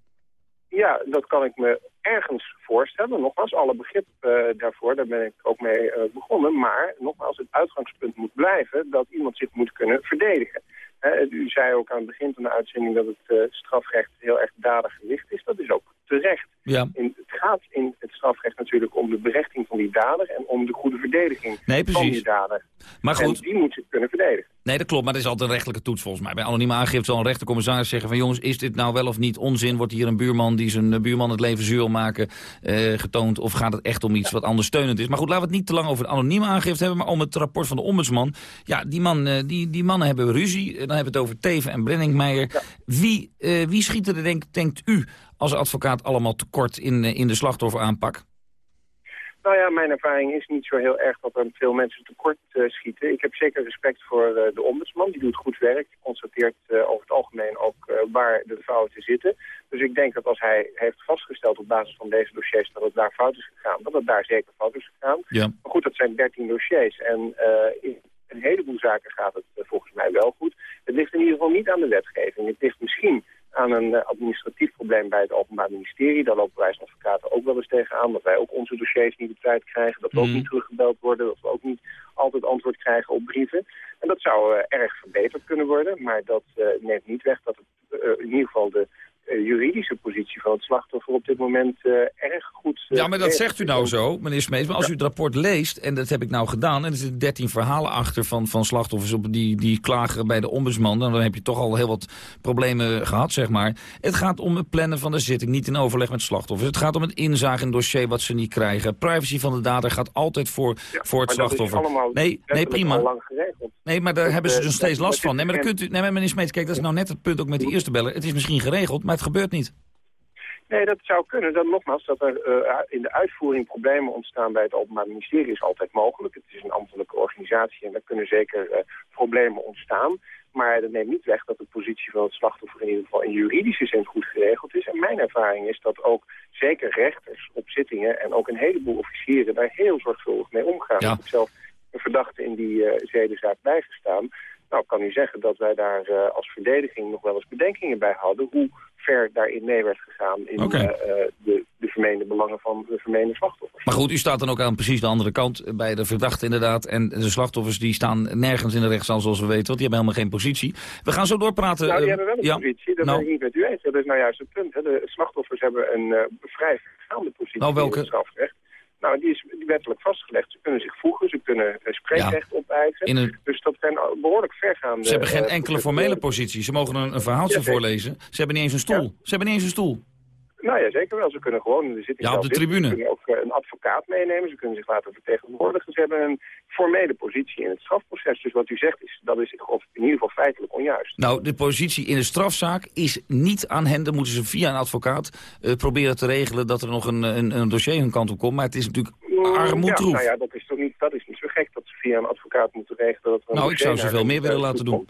Ja, dat kan ik me ergens voorstellen. Nogmaals, alle begrip uh, daarvoor, daar ben ik ook mee uh, begonnen. Maar nogmaals, het uitgangspunt moet blijven dat iemand zich moet kunnen verdedigen. Uh, u zei ook aan het begin van de uitzending dat het strafrecht heel erg dadig gewicht is. Dat is ook terecht. Ja. In, het gaat in het strafrecht natuurlijk om de berechting van die dader... en om de goede verdediging van die dader. Maar goed. En die moet zich kunnen verdedigen. Nee, dat klopt, maar dat is altijd een rechtelijke toets volgens mij. Bij anonieme aangifte zal een rechtercommissaris zeggen van... jongens, is dit nou wel of niet onzin? Wordt hier een buurman die zijn eh, buurman het leven zuur wil maken uh, getoond? Of gaat het echt om iets wat ondersteunend is? Maar goed, laten we het niet te lang over de anonieme aangifte hebben... maar om het rapport van de ombudsman. Ja, die, man, uh, die, die mannen hebben ruzie. Dan hebben we het over Teven en Brenningmeijer. Ja. Wie, wie schiet er, denk, denkt u, als advocaat allemaal tekort in, in de slachtofferaanpak? Nou ja, mijn ervaring is niet zo heel erg dat er veel mensen tekort uh, schieten. Ik heb zeker respect voor uh, de ombudsman. Die doet goed werk. Die constateert uh, over het algemeen ook waar de fouten zitten. Dus ik denk dat als hij heeft vastgesteld op basis van deze dossiers dat het daar fout is gegaan, dat het daar zeker fout is gegaan. Ja. Maar goed, dat zijn 13 dossiers. En in een heleboel zaken gaat het volgens mij wel goed. Het ligt in ieder geval niet aan de wetgeving. Het ligt misschien aan een uh, administratief probleem bij het Openbaar Ministerie. Daar lopen wij als advocaten ook wel eens tegenaan. Dat wij ook onze dossiers niet op tijd krijgen. Dat we ook niet teruggebeld worden. Dat we ook niet altijd antwoord krijgen op brieven. En dat zou uh, erg verbeterd kunnen worden. Maar dat uh, neemt niet weg dat het in ieder geval de juridische positie van het slachtoffer op dit moment erg goed... ja, maar dat zegt u nou zo, meneer Smees. Maar als u het rapport leest, en dat heb ik nou gedaan... en er zitten dertien verhalen achter van, van slachtoffers op die, die klagen bij de ombudsman... dan heb je toch al heel wat problemen gehad, zeg maar. Het gaat om het plannen van de zitting, niet in overleg met slachtoffers. Het gaat om het inzagen in dossier wat ze niet krijgen. Privacy van de data gaat altijd voor, voor het slachtoffer. Nee, nee, prima. Nee, maar daar hebben ze dus steeds last van. Nee, maar dan kunt u, nee, maar meneer Smeets, kijk, dat is nou net het punt ook met die eerste beller. Het is misschien geregeld, maar het gebeurt niet. Nee, dat zou kunnen. Dan nogmaals, dat er uh, in de uitvoering problemen ontstaan bij het Openbaar Ministerie is altijd mogelijk. Het is een ambtelijke organisatie en daar kunnen zeker uh, problemen ontstaan. Maar dat neemt niet weg dat de positie van het slachtoffer in ieder geval in juridische zin goed geregeld is. En mijn ervaring is dat ook zeker rechters op zittingen en ook een heleboel officieren daar heel zorgvuldig mee omgaan. Ik heb zelf een verdachte in die uh, zedenzaak bijgestaan. Nou, kan u zeggen dat wij daar uh, als verdediging nog wel eens bedenkingen bij hadden... hoe ver daarin mee werd gegaan in okay. uh, de, de vermeende belangen van de vermeende slachtoffers. Maar goed, u staat dan ook aan precies de andere kant bij de verdachte inderdaad. En de slachtoffers die staan nergens in de rechtszaal zoals we weten, want die hebben helemaal geen positie. We gaan zo doorpraten. Nou, die hebben wel een ja. positie, dat nou. ben ik niet met u eens. Dat is nou juist het punt. Hè. De slachtoffers hebben een vrij vergaande positie nou, welke? in het strafrecht. Nou, die is wettelijk vastgelegd. Ze kunnen zich voegen, ze kunnen spreekrecht ja. opeisen. Een... Dus dat zijn behoorlijk vergaande... Ze hebben geen enkele formele positie. Ze mogen een, een verhaaltje ja, voorlezen. Ze hebben niet eens een stoel. Ze hebben niet eens een stoel. Nou ja, zeker wel. Ze kunnen gewoon in de zitting ja, op de tribune. Ze kunnen ook uh, een advocaat meenemen. Ze kunnen zich laten vertegenwoordigen. Ze hebben een formele positie in het strafproces. Dus wat u zegt, is, dat is in ieder geval feitelijk onjuist. Nou, de positie in de strafzaak is niet aan hen. Dan moeten ze via een advocaat uh, proberen te regelen dat er nog een, een, een dossier hun kant op komt. Maar het is natuurlijk armoedroef. Ja, nou ja, dat is toch niet, dat is niet zo gek dat ze via een advocaat moeten regelen. Dat er nou, ik zou ze veel meer willen laten doen.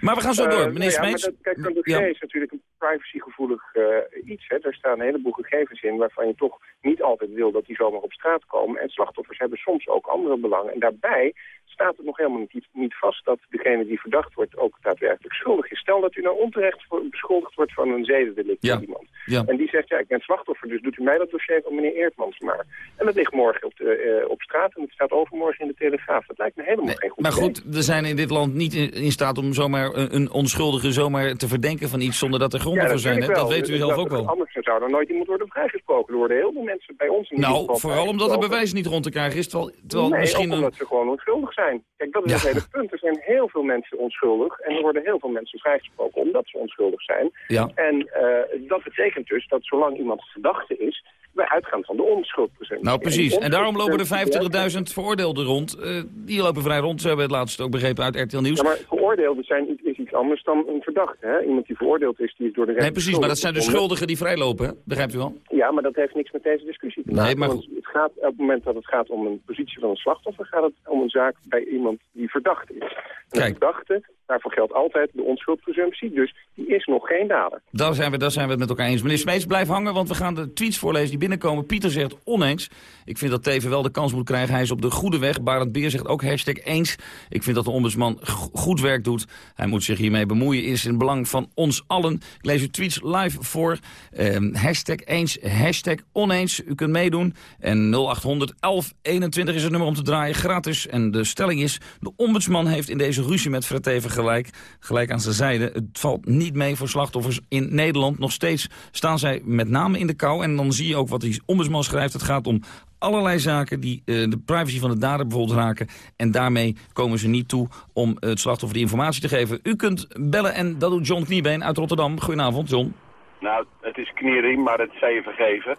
Maar we gaan zo door, meneer uh, Smeets. Ja, kijk, een dossier ja. is natuurlijk een privacygevoelig uh, iets. Hè. Er staan een heleboel gegevens in waarvan je toch niet altijd wil dat die zomaar op straat komen. En slachtoffers hebben soms ook andere belangen. En daarbij staat het nog helemaal niet, niet vast dat degene die verdacht wordt ook daadwerkelijk schuldig is. Stel dat u nou onterecht beschuldigd wordt van een zedendelict ja. iemand. Ja. En die zegt, ja, ik ben slachtoffer, dus doet u mij dat dossier van meneer Eertmans maar. En dat ligt morgen op, de, uh, op straat en het staat overmorgen in de Telegraaf. Dat lijkt me helemaal nee, geen goed Maar goed, we zijn in dit land niet in, in staat om zomaar een, een, onschuldige zomaar te verdenken van iets zonder dat er gronden ja, voor zijn. Hè? Dat weet u zelf ook wel. Anders zou er nooit iemand worden vrijgesproken. Er worden heel veel mensen bij ons in Nou, vooral omdat er bewijs niet rond te krijgen is. Terwijl, terwijl nee, misschien omdat ze gewoon onschuldig zijn. Kijk, dat is het hele punt. Er zijn heel veel mensen onschuldig en er worden heel veel mensen vrijgesproken omdat ze onschuldig zijn. Ja. En uh, dat betekent dus dat zolang iemand verdachte is, wij uitgaan van de onschuldpresumptie. Nou precies, en, en daarom lopen er 25.000 veroordeelden rond. Uh, die lopen vrij rond, ze hebben het laatst ook begrepen uit RTL Nieuws. Ja, maar veroordeelden zijn, is iets anders dan een verdachte. Hè? Iemand die veroordeeld is, die is door de rechter Nee precies, maar dat zijn de schuldigen die vrijlopen, hè? begrijpt u wel? Ja, maar dat heeft niks met deze discussie te maken. Nee, maar... Want het gaat, op het moment dat het gaat om een positie van een slachtoffer, gaat het om een zaak bij iemand die verdacht is. En Kijk. verdachte, daarvoor geldt altijd de onschuldpresumptie, dus die is nog geen dader. Daar zijn, we, daar zijn we het met elkaar eens. Meneer Smeets, blijf hangen, want we gaan de tweets voorlezen die binnenkomen. Pieter zegt oneens. Ik vind dat Teven wel de kans moet krijgen. Hij is op de goede weg. Barend Beer zegt ook hashtag eens. Ik vind dat de ombudsman goed werk doet. Hij moet zich hiermee bemoeien. Is in belang van ons allen. Ik lees uw tweets live voor. Um, hashtag eens, hashtag oneens. U kunt meedoen. En 0800 1121 is het nummer om te draaien. Gratis. En de stelling is, de ombudsman heeft in deze ruzie met Fred Teven gelijk. Gelijk aan zijn zijde. Het valt niet mee voor slachtoffers in Nederland. Nog steeds staan zij met name in de kou. En dan zie je ook wat die ombudsman schrijft. Het gaat om allerlei zaken die uh, de privacy van de dader bijvoorbeeld raken. En daarmee komen ze niet toe om het slachtoffer die informatie te geven. U kunt bellen en dat doet John Kniebeen uit Rotterdam. Goedenavond, John. Nou, het is kniering, maar het zij je vergeven.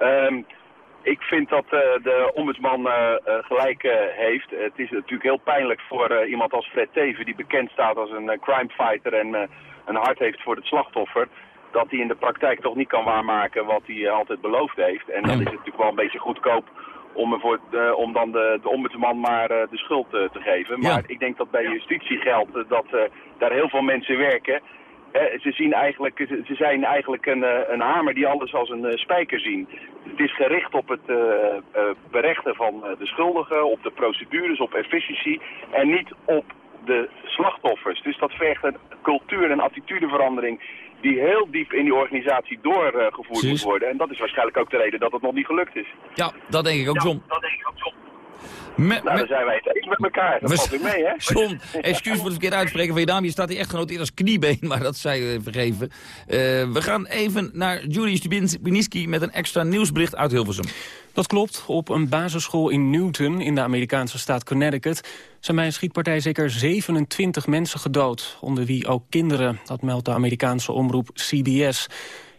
Um, ik vind dat uh, de ombudsman uh, uh, gelijk heeft. Het is natuurlijk heel pijnlijk voor iemand als Fred Teven, die bekend staat als een crimefighter en een hart heeft voor het slachtoffer dat hij in de praktijk toch niet kan waarmaken wat hij altijd beloofd heeft. En dan is het natuurlijk wel een beetje goedkoop om, ervoor, uh, om dan de, de ombudsman maar uh, de schuld uh, te geven. Maar ja. ik denk dat bij justitie geldt dat daar heel veel mensen werken. Ze, zien eigenlijk, ze, ze, zijn eigenlijk een, een hamer die alles als een spijker zien. Het is gericht op het berechten van de schuldigen, op de procedures, op efficiëntie en niet op de slachtoffers. Dus dat vergt een cultuur- en attitudeverandering die heel diep in die organisatie doorgevoerd uh, moet worden. En dat is waarschijnlijk ook de reden dat het nog niet gelukt is. Ja, dat denk ik ook, John. Ja, dat denk ik ook, John. Nou, dan zijn wij het eens met elkaar. Dat valt u mee, hè? [LAUGHS] John, excuus voor het verkeerde uitspreken van je naam. Je staat hier echt genoteerd als kniebeen, [LAUGHS] maar dat zij vergeven. Uh, we gaan even naar Julius Stubinski met een extra nieuwsbericht uit Hilversum. Dat klopt. Op een basisschool in Newton in de Amerikaanse staat Connecticut... zijn bij een schietpartij zeker 27 mensen gedood. Onder wie ook kinderen, dat meldt de Amerikaanse omroep CBS.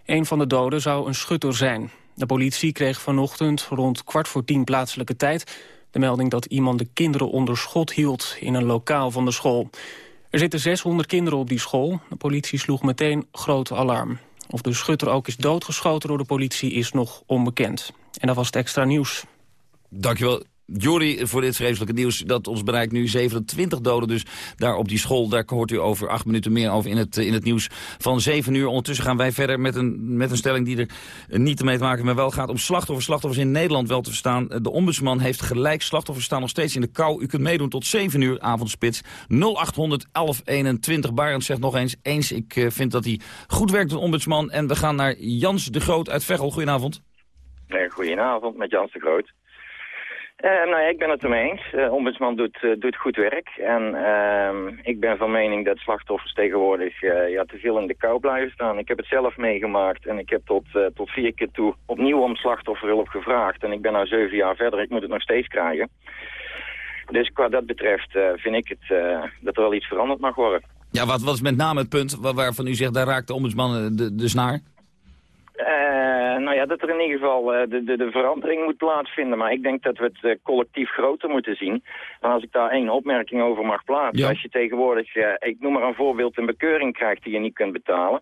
Een van de doden zou een schutter zijn. De politie kreeg vanochtend rond kwart voor tien plaatselijke tijd... de melding dat iemand de kinderen onder schot hield in een lokaal van de school. Er zitten 600 kinderen op die school. De politie sloeg meteen groot alarm. Of de schutter ook is doodgeschoten door de politie is nog onbekend. En dat was het extra nieuws. Dankjewel. Jori, voor dit vreselijke nieuws dat ons bereikt nu 27 doden. Dus daar op die school, daar hoort u over acht minuten meer over in het, in het nieuws van 7 uur. Ondertussen gaan wij verder met een, met een stelling die er niet mee te maken, maar wel gaat om slachtoffers. Slachtoffers in Nederland wel te verstaan. De ombudsman heeft gelijk. Slachtoffers staan nog steeds in de kou. U kunt meedoen tot 7 uur, avondspits. 0800 1121. Barend zegt nog eens, eens. Ik eh, vind dat hij goed werkt, een ombudsman. En we gaan naar Jans de Groot uit Veghel. Goedenavond. Goedenavond met Jans de Groot. Uh, nou ja, ik ben het ermee eens. Uh, ombudsman doet, uh, doet goed werk. En ehm, ik ben van mening dat slachtoffers tegenwoordig eh, ja, te veel in de kou blijven staan. Ik heb het zelf meegemaakt en ik heb tot, tot vier keer toe opnieuw om slachtofferhulp gevraagd. En ik ben nu zeven jaar verder, ik moet het nog steeds krijgen. Dus qua dat betreft vind ik het, dat er wel iets veranderd mag worden. Ja, wat was met name het punt waarvan u zegt, daar raakt de ombudsman de, de snaar? Uh, nou ja, dat er in ieder geval uh, de, de, de, verandering moet plaatsvinden. Maar ik denk dat we het uh, collectief groter moeten zien. En als ik daar één opmerking over mag plaatsen. Ja. Als je tegenwoordig, ik noem maar een voorbeeld, een bekeuring krijgt die je niet kunt betalen.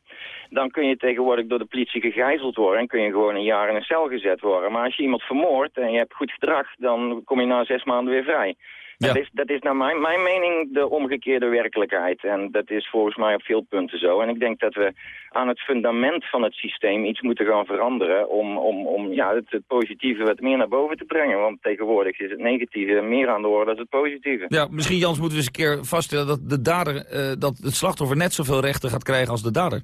Dan kun je tegenwoordig door de politie gegijzeld worden. En kun je gewoon een jaar in een cel gezet worden. Maar als je iemand vermoordt en je hebt goed gedrag, dan kom je na zes maanden weer vrij. Ja. Dat, is, dat is naar mijn, mijn mening de omgekeerde werkelijkheid. En dat is volgens mij op veel punten zo. En ik denk dat we aan het fundament van het systeem iets moeten gaan veranderen... om, om, om ja, het, het positieve wat meer naar boven te brengen. Want tegenwoordig is het negatieve meer aan de orde dan het positieve. Ja, misschien Jans moeten we eens een keer vaststellen... dat, de dader, uh, dat het slachtoffer net zoveel rechten gaat krijgen als de dader.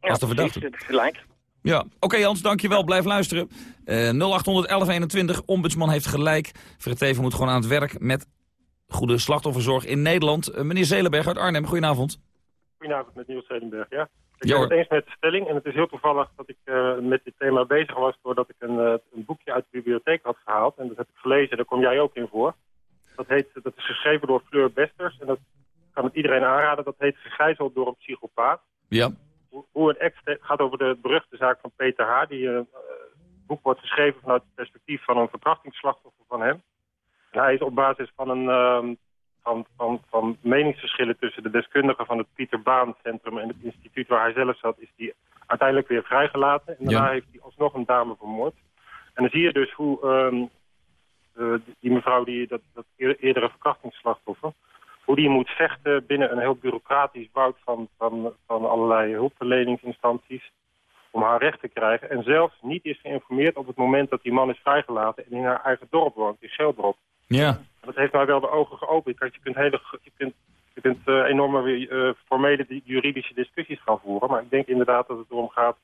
Ja, als de verdachte. Precies, het gelijk. Ja, oké okay, Jans, dankjewel. Blijf luisteren. Uh, 0800 1121, ombudsman heeft gelijk. Verteven moet gewoon aan het werk met goede slachtofferzorg in Nederland. Uh, meneer Zelenberg uit Arnhem, goedenavond. Goedenavond met Niels Zelenberg, ja. Ik ben het eens met de stelling en het is heel toevallig dat ik uh, met dit thema bezig was... doordat ik een, uh, een, boekje uit de bibliotheek had gehaald. En dat heb ik gelezen, daar kom jij ook in voor. Dat, heet, dat is geschreven door Fleur Besters en dat kan het iedereen aanraden. Dat heet Gegijzeld door een psychopaat. Ja. Hoe, hoe een ex gaat over de beruchte zaak van Peter H. Die uh, boek wordt geschreven vanuit het perspectief van een verkrachtingsslachtoffer van hem. Hij is op basis van, een, uh, van, van, van meningsverschillen tussen de deskundigen van het Pieter Baan Centrum en het instituut waar hij zelf zat, is hij uiteindelijk weer vrijgelaten. En daarna ja. heeft hij alsnog een dame vermoord. En dan zie je dus hoe um, uh, die mevrouw, die, dat, dat eerdere verkrachtingsslachtoffer, hoe die moet vechten binnen een heel bureaucratisch woud van, van, van allerlei hulpverleningsinstanties om haar recht te krijgen. En zelfs niet is geïnformeerd op het moment dat die man is vrijgelaten en in haar eigen dorp woont, in Geldrop. Ja. Dat heeft mij wel de ogen geopend. Kijk, je kunt, hele, je kunt, je kunt uh, enorme uh, formele juridische discussies gaan voeren. Maar ik denk inderdaad dat het erom gaat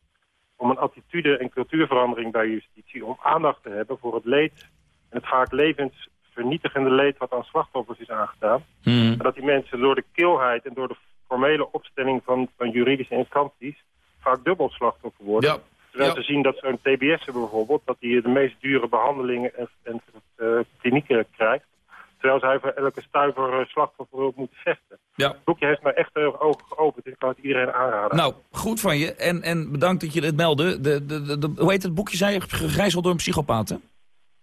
om een attitude- en cultuurverandering bij justitie. Om aandacht te hebben voor het leed en het vaak levensvernietigende leed wat aan slachtoffers is aangedaan. Mm. En dat die mensen door de kilheid en door de formele opstelling van, van juridische instanties vaak dubbel slachtoffer worden. Ja. Terwijl Ja. ze zien dat zo'n TBS bijvoorbeeld, dat die de meest dure behandelingen en, en eh, klinieken krijgt. Terwijl zij voor elke stuiver uh, slachtofferhulp moeten vechten. Ja. Het boekje heeft mij echt de ogen geopend. Ik kan het iedereen aanraden. Nou, goed van je. En, en bedankt dat je dit meldde. De, de, de, hoe heet het boekje, zei je? Gegijzeld door een psychopaat, hè?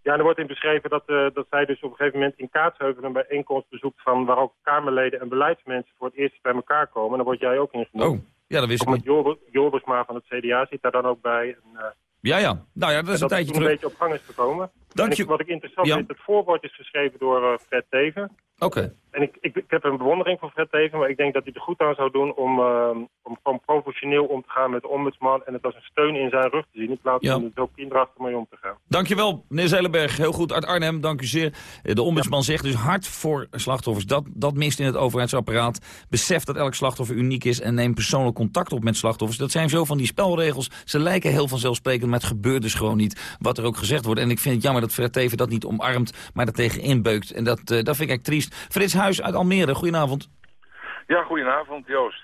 Ja, er wordt in beschreven dat, eh, dat zij dus op een gegeven moment in Kaatsheuvel een bijeenkomst bezoekt van waar ook Kamerleden en beleidsmensen voor het eerst bij elkaar komen. En dan word jij ook ingenomen. Oh, ja, dat wist ik Ook niet. met Jor- Jorisma van het CDA zit daar dan ook bij. En, eh, Ja, ja. Nou ja, dat is en een tijdje toen een terug. beetje op gang is gekomen. Dank je. ik- wat ik interessant Ja. vind, het voorwoord is geschreven door eh, Fred Teven. Oké. En ik, ik, ik heb een bewondering voor Fred Teven, maar ik denk dat hij er goed aan zou doen om, eh, om gewoon professioneel om te gaan met de ombudsman en het als een steun in zijn rug te zien, in plaats Ja. van er zo kinderachtig mee om te gaan. Dankjewel, meneer Zelenberg. Heel goed uit Arnhem, dank u zeer. Eh, De ombudsman zegt dus hard voor slachtoffers. Dat, dat mist in het overheidsapparaat. Besef dat elk slachtoffer uniek is en neem persoonlijk contact op met slachtoffers. Dat zijn zo van die spelregels. Ze lijken heel vanzelfsprekend, maar het gebeurt dus gewoon niet. Wat er ook gezegd wordt. En ik vind het jammer dat Fred Teven dat niet omarmt, maar er tegen inbeukt. En dat, dat vind ik echt triest. Frits Huis uit Almere, goedenavond. Ja, goedenavond Joost.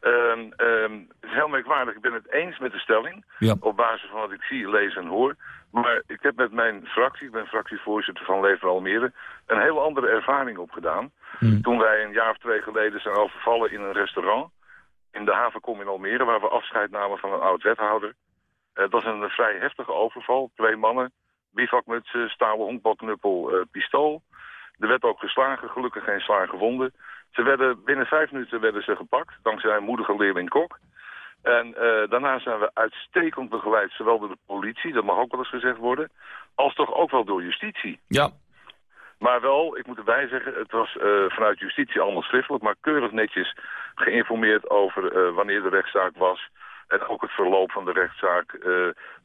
Um, het is heel merkwaardig. Ik ben het eens met de stelling. Op basis van wat ik zie, lees en hoor. Maar ik heb met mijn fractie, ik ben fractievoorzitter van Leven Almere, een heel andere ervaring opgedaan. Hmm. Toen wij een jaar of twee geleden zijn overvallen in een restaurant in de havenkom in Almere, waar we afscheid namen van een oud-wethouder. Het was een vrij heftige overval. Twee mannen, bivakmutsen, stalen honkbalknuppel, uh, pistool. Er werd ook geslagen, gelukkig geen zwaar gewonden. Ze werden, binnen vijf minuten werden ze gepakt, dankzij een moedige leerling Kok. En uh, daarna zijn we uitstekend begeleid, zowel door de politie, dat mag ook wel eens gezegd worden, als toch ook wel door justitie. Ja. Maar wel, ik moet erbij zeggen, het was uh, vanuit justitie allemaal schriftelijk, maar keurig netjes geïnformeerd over uh, wanneer de rechtszaak was. En ook het verloop van de rechtszaak.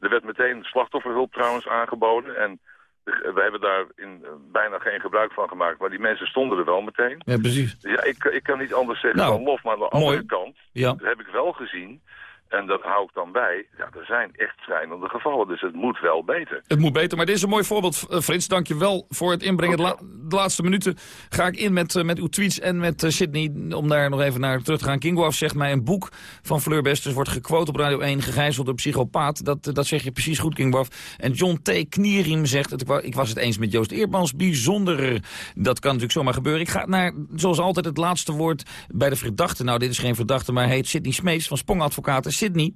er werd meteen slachtofferhulp trouwens aangeboden. En we hebben daar in, eh, bijna geen gebruik van gemaakt, maar die mensen stonden er wel meteen. Ja, precies. Ja, ik, ik kan niet anders zeggen nou, dan lof, maar aan de andere kant ja. heb ik wel gezien en dat hou ik dan bij. Ja, er zijn echt schrijnende gevallen, dus het moet wel beter. Het moet beter, maar dit is een mooi voorbeeld, eh, Frits. Dank je wel voor het inbrengen. De, de, laatste minuten ga ik in met, uh, met uw tweets en met uh, Sydney. Om daar nog even naar terug te gaan. Kingo af zegt mij een boek van Fleur Besters wordt gequote op Radio 1, gegijzeld door psychopaat. Dat, dat zeg je precies goed, Kingo af. En John T. Knieriem zegt, het, ik was het eens met Joost Eerbans, bijzonder. Dat kan natuurlijk zomaar gebeuren. Ik ga naar, zoals altijd, het laatste woord bij de verdachte. Nou, dit is geen verdachte, maar heet Sydney Smees van Spong Advocaten. Sydney,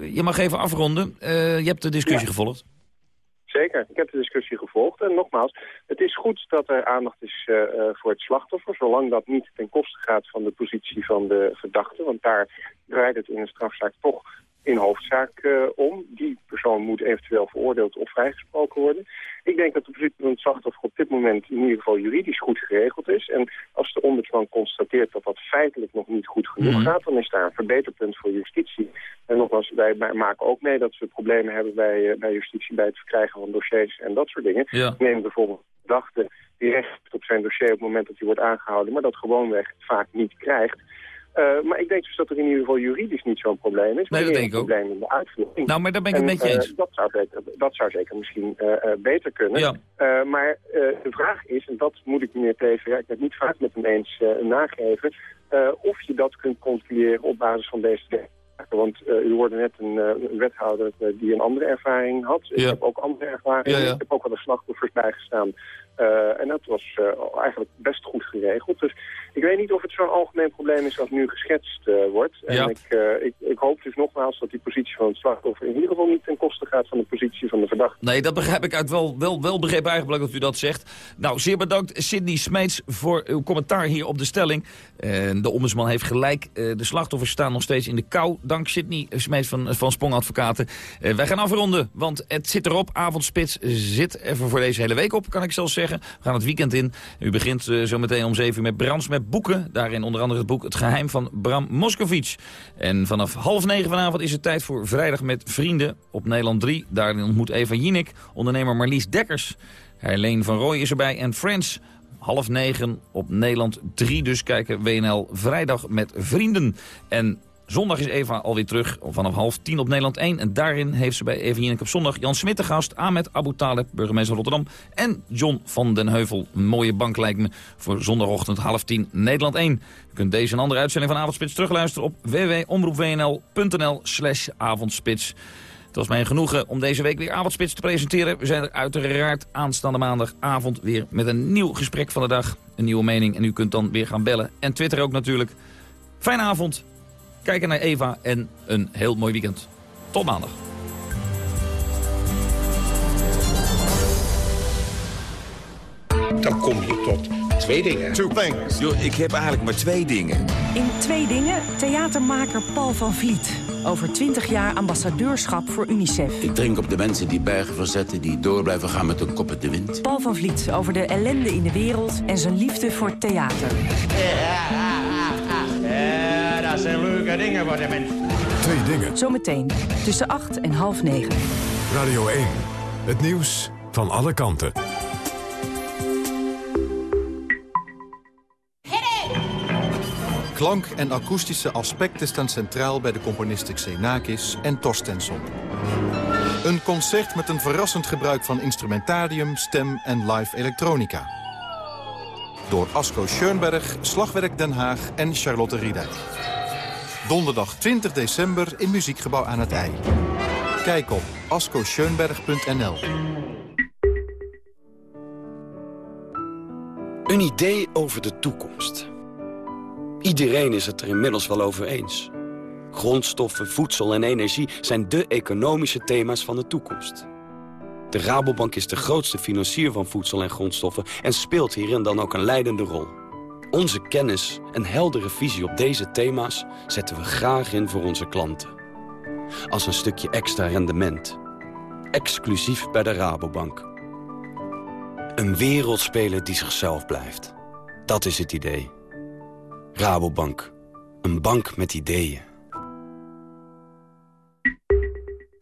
je mag even afronden. Uh, je hebt de discussie gevolgd. Zeker, ik heb de discussie gevolgd. En nogmaals, het is goed dat er aandacht is uh, voor het slachtoffer... zolang dat niet ten koste gaat van de positie van de verdachte. Want daar draait het in een strafzaak toch in hoofdzaak uh, om. Die persoon moet eventueel veroordeeld of vrijgesproken worden. Ik denk dat de positie van het slachtoffer op dit moment in ieder geval juridisch goed geregeld is. En als de ombudsman constateert dat dat feitelijk nog niet goed genoeg mhm. gaat... dan is daar een verbeterpunt voor justitie. En nogmaals, wij maken ook mee dat we problemen hebben bij, uh, bij justitie... bij het verkrijgen van dossiers en dat soort dingen. Neem bijvoorbeeld verdachte die recht op zijn dossier op het moment dat hij wordt aangehouden... maar dat gewoonweg vaak niet krijgt... Uh, maar ik denk dus dat er in ieder geval juridisch niet zo'n probleem is. Nee, dat denk ik ook. probleem in de uitvoering. Nou, maar daar ben ik het met je eens. Uh, dat, zou zeker, dat zou zeker misschien uh, beter kunnen. Ja. maar de vraag is, en dat moet ik meneer Teven, ja, ik heb niet vaak met hem eens nageven, of je dat kunt controleren op basis van deze. Want u hoorde net een, een wethouder die een andere ervaring had. Ja. Ik heb ook andere ervaringen. Ja, ik heb ook wel de slachtoffers bijgestaan. En dat was eigenlijk best goed geregeld. Dus ik weet niet of het zo'n algemeen probleem is als nu geschetst uh, wordt. En ja. ik, ik, ik, hoop dus nogmaals dat die positie van het slachtoffer in ieder geval niet ten koste gaat van de positie van de verdachte. Nee, dat begrijp ik uit wel, wel, wel begrepen eigenlijk dat u dat zegt. Nou, zeer bedankt Sidney Smeets voor uw commentaar hier op de stelling. De ombudsman heeft gelijk. de slachtoffers staan nog steeds in de kou. Dank Sidney Smeets van, van Sprong Advocaten. wij gaan afronden, want het zit erop. Avondspits zit even voor deze hele week op, kan ik zelfs zeggen. We gaan het weekend in. U begint zo meteen om 7 uur met Brands met boeken. Daarin onder andere het boek Het Geheim van Bram Moskovic. En vanaf half negen vanavond is het tijd voor Vrijdag met Vrienden op Nederland 3. Daarin ontmoet Eva Jinek, ondernemer Marlies Dekkers. Helene van Rooij is erbij en Friends half negen op Nederland 3. Dus kijken WNL Vrijdag met Vrienden. En Zondag is Eva alweer terug vanaf half tien op Nederland 1. En daarin heeft ze bij Eva Jinek op zondag Jan Smit gast. Ahmed Abu Taleb, burgemeester Rotterdam. En John van den Heuvel. Mooie bank lijkt me voor zondagochtend half tien Nederland 1. U kunt deze en andere uitzending van Avondspits terugluisteren op www.omroepwnl.nl slash avondspits. Het was mij genoegen om deze week weer Avondspits te presenteren. We zijn er uiteraard aanstaande maandagavond weer met een nieuw gesprek van de dag. Een nieuwe mening en u kunt dan weer gaan bellen. En Twitter ook natuurlijk. Fijne avond kijken naar Eva en een heel mooi weekend. Tot maandag. Dan kom je tot twee dingen. Two things. Yo, ik heb eigenlijk maar twee dingen. In Twee Dingen theatermaker Paul van Vliet. Over 20 jaar ambassadeurschap voor UNICEF. Ik drink op de mensen die bergen verzetten, die door blijven gaan met hun kop in de wind. Paul van Vliet over de ellende in de wereld en zijn liefde voor theater. [LAUGHS] Ja, dat zijn leuke dingen voor de mensen. Twee dingen. Zometeen tussen 8 en half 9. Radio 1. Het nieuws van alle kanten. Klank en akoestische aspecten staan centraal bij de componisten Xenakis en Torstensson. Een concert met een verrassend gebruik van instrumentarium, stem en live elektronica. Door Asko Schoenberg, Slagwerk Den Haag en Charlotte Riedijk. Donderdag 20 december in Muziekgebouw aan het IJ. Kijk op ascoscheunberg.nl. Een idee over de toekomst. Iedereen is het er inmiddels wel over eens. Grondstoffen, voedsel en energie zijn de economische thema's van de toekomst. De Rabobank is de grootste financier van voedsel en grondstoffen... en speelt hierin dan ook een leidende rol. Onze kennis en heldere visie op deze thema's zetten we graag in voor onze klanten. Als een stukje extra rendement. Exclusief bij de Rabobank. Een wereldspeler die zichzelf blijft. Dat is het idee. Rabobank. Een bank met ideeën.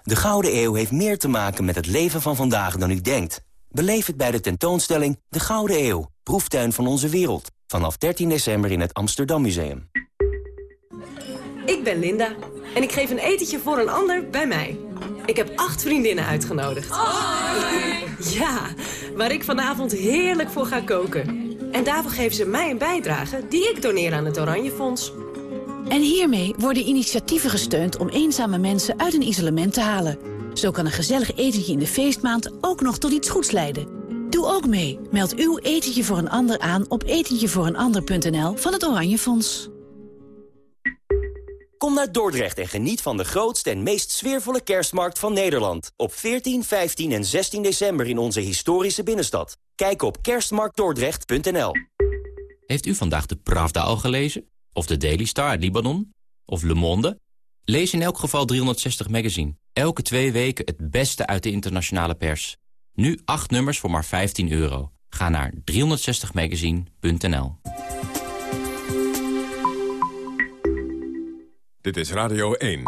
De Gouden Eeuw heeft meer te maken met het leven van vandaag dan u denkt. Beleef het bij de tentoonstelling De Gouden Eeuw, proeftuin van onze wereld. Vanaf 13 december in het Amsterdam Museum. Ik ben Linda en ik geef een etentje voor een ander bij mij. Ik heb acht vriendinnen uitgenodigd. Ja, waar ik vanavond heerlijk voor ga koken. En daarvoor geven ze mij een bijdrage die ik doneer aan het Oranje Fonds. En hiermee worden initiatieven gesteund om eenzame mensen uit een isolement te halen. Zo kan een gezellig etentje in de feestmaand ook nog tot iets goeds leiden. Doe ook mee. Meld uw etentje voor een ander aan op etentjevooreenander.nl van het Oranje Fonds. Kom naar Dordrecht en geniet van de grootste en meest sfeervolle kerstmarkt van Nederland. Op 14, 15 en 16 december in onze historische binnenstad. Kijk op kerstmarktdordrecht.nl Heeft u vandaag de Pravda al gelezen? Of de Daily Star uit Libanon? Of Le Monde? Lees in elk geval 360 Magazine. Elke twee weken het beste uit de internationale pers. Nu acht nummers voor maar 15 euro. Ga naar 360magazine.nl Dit is Radio 1.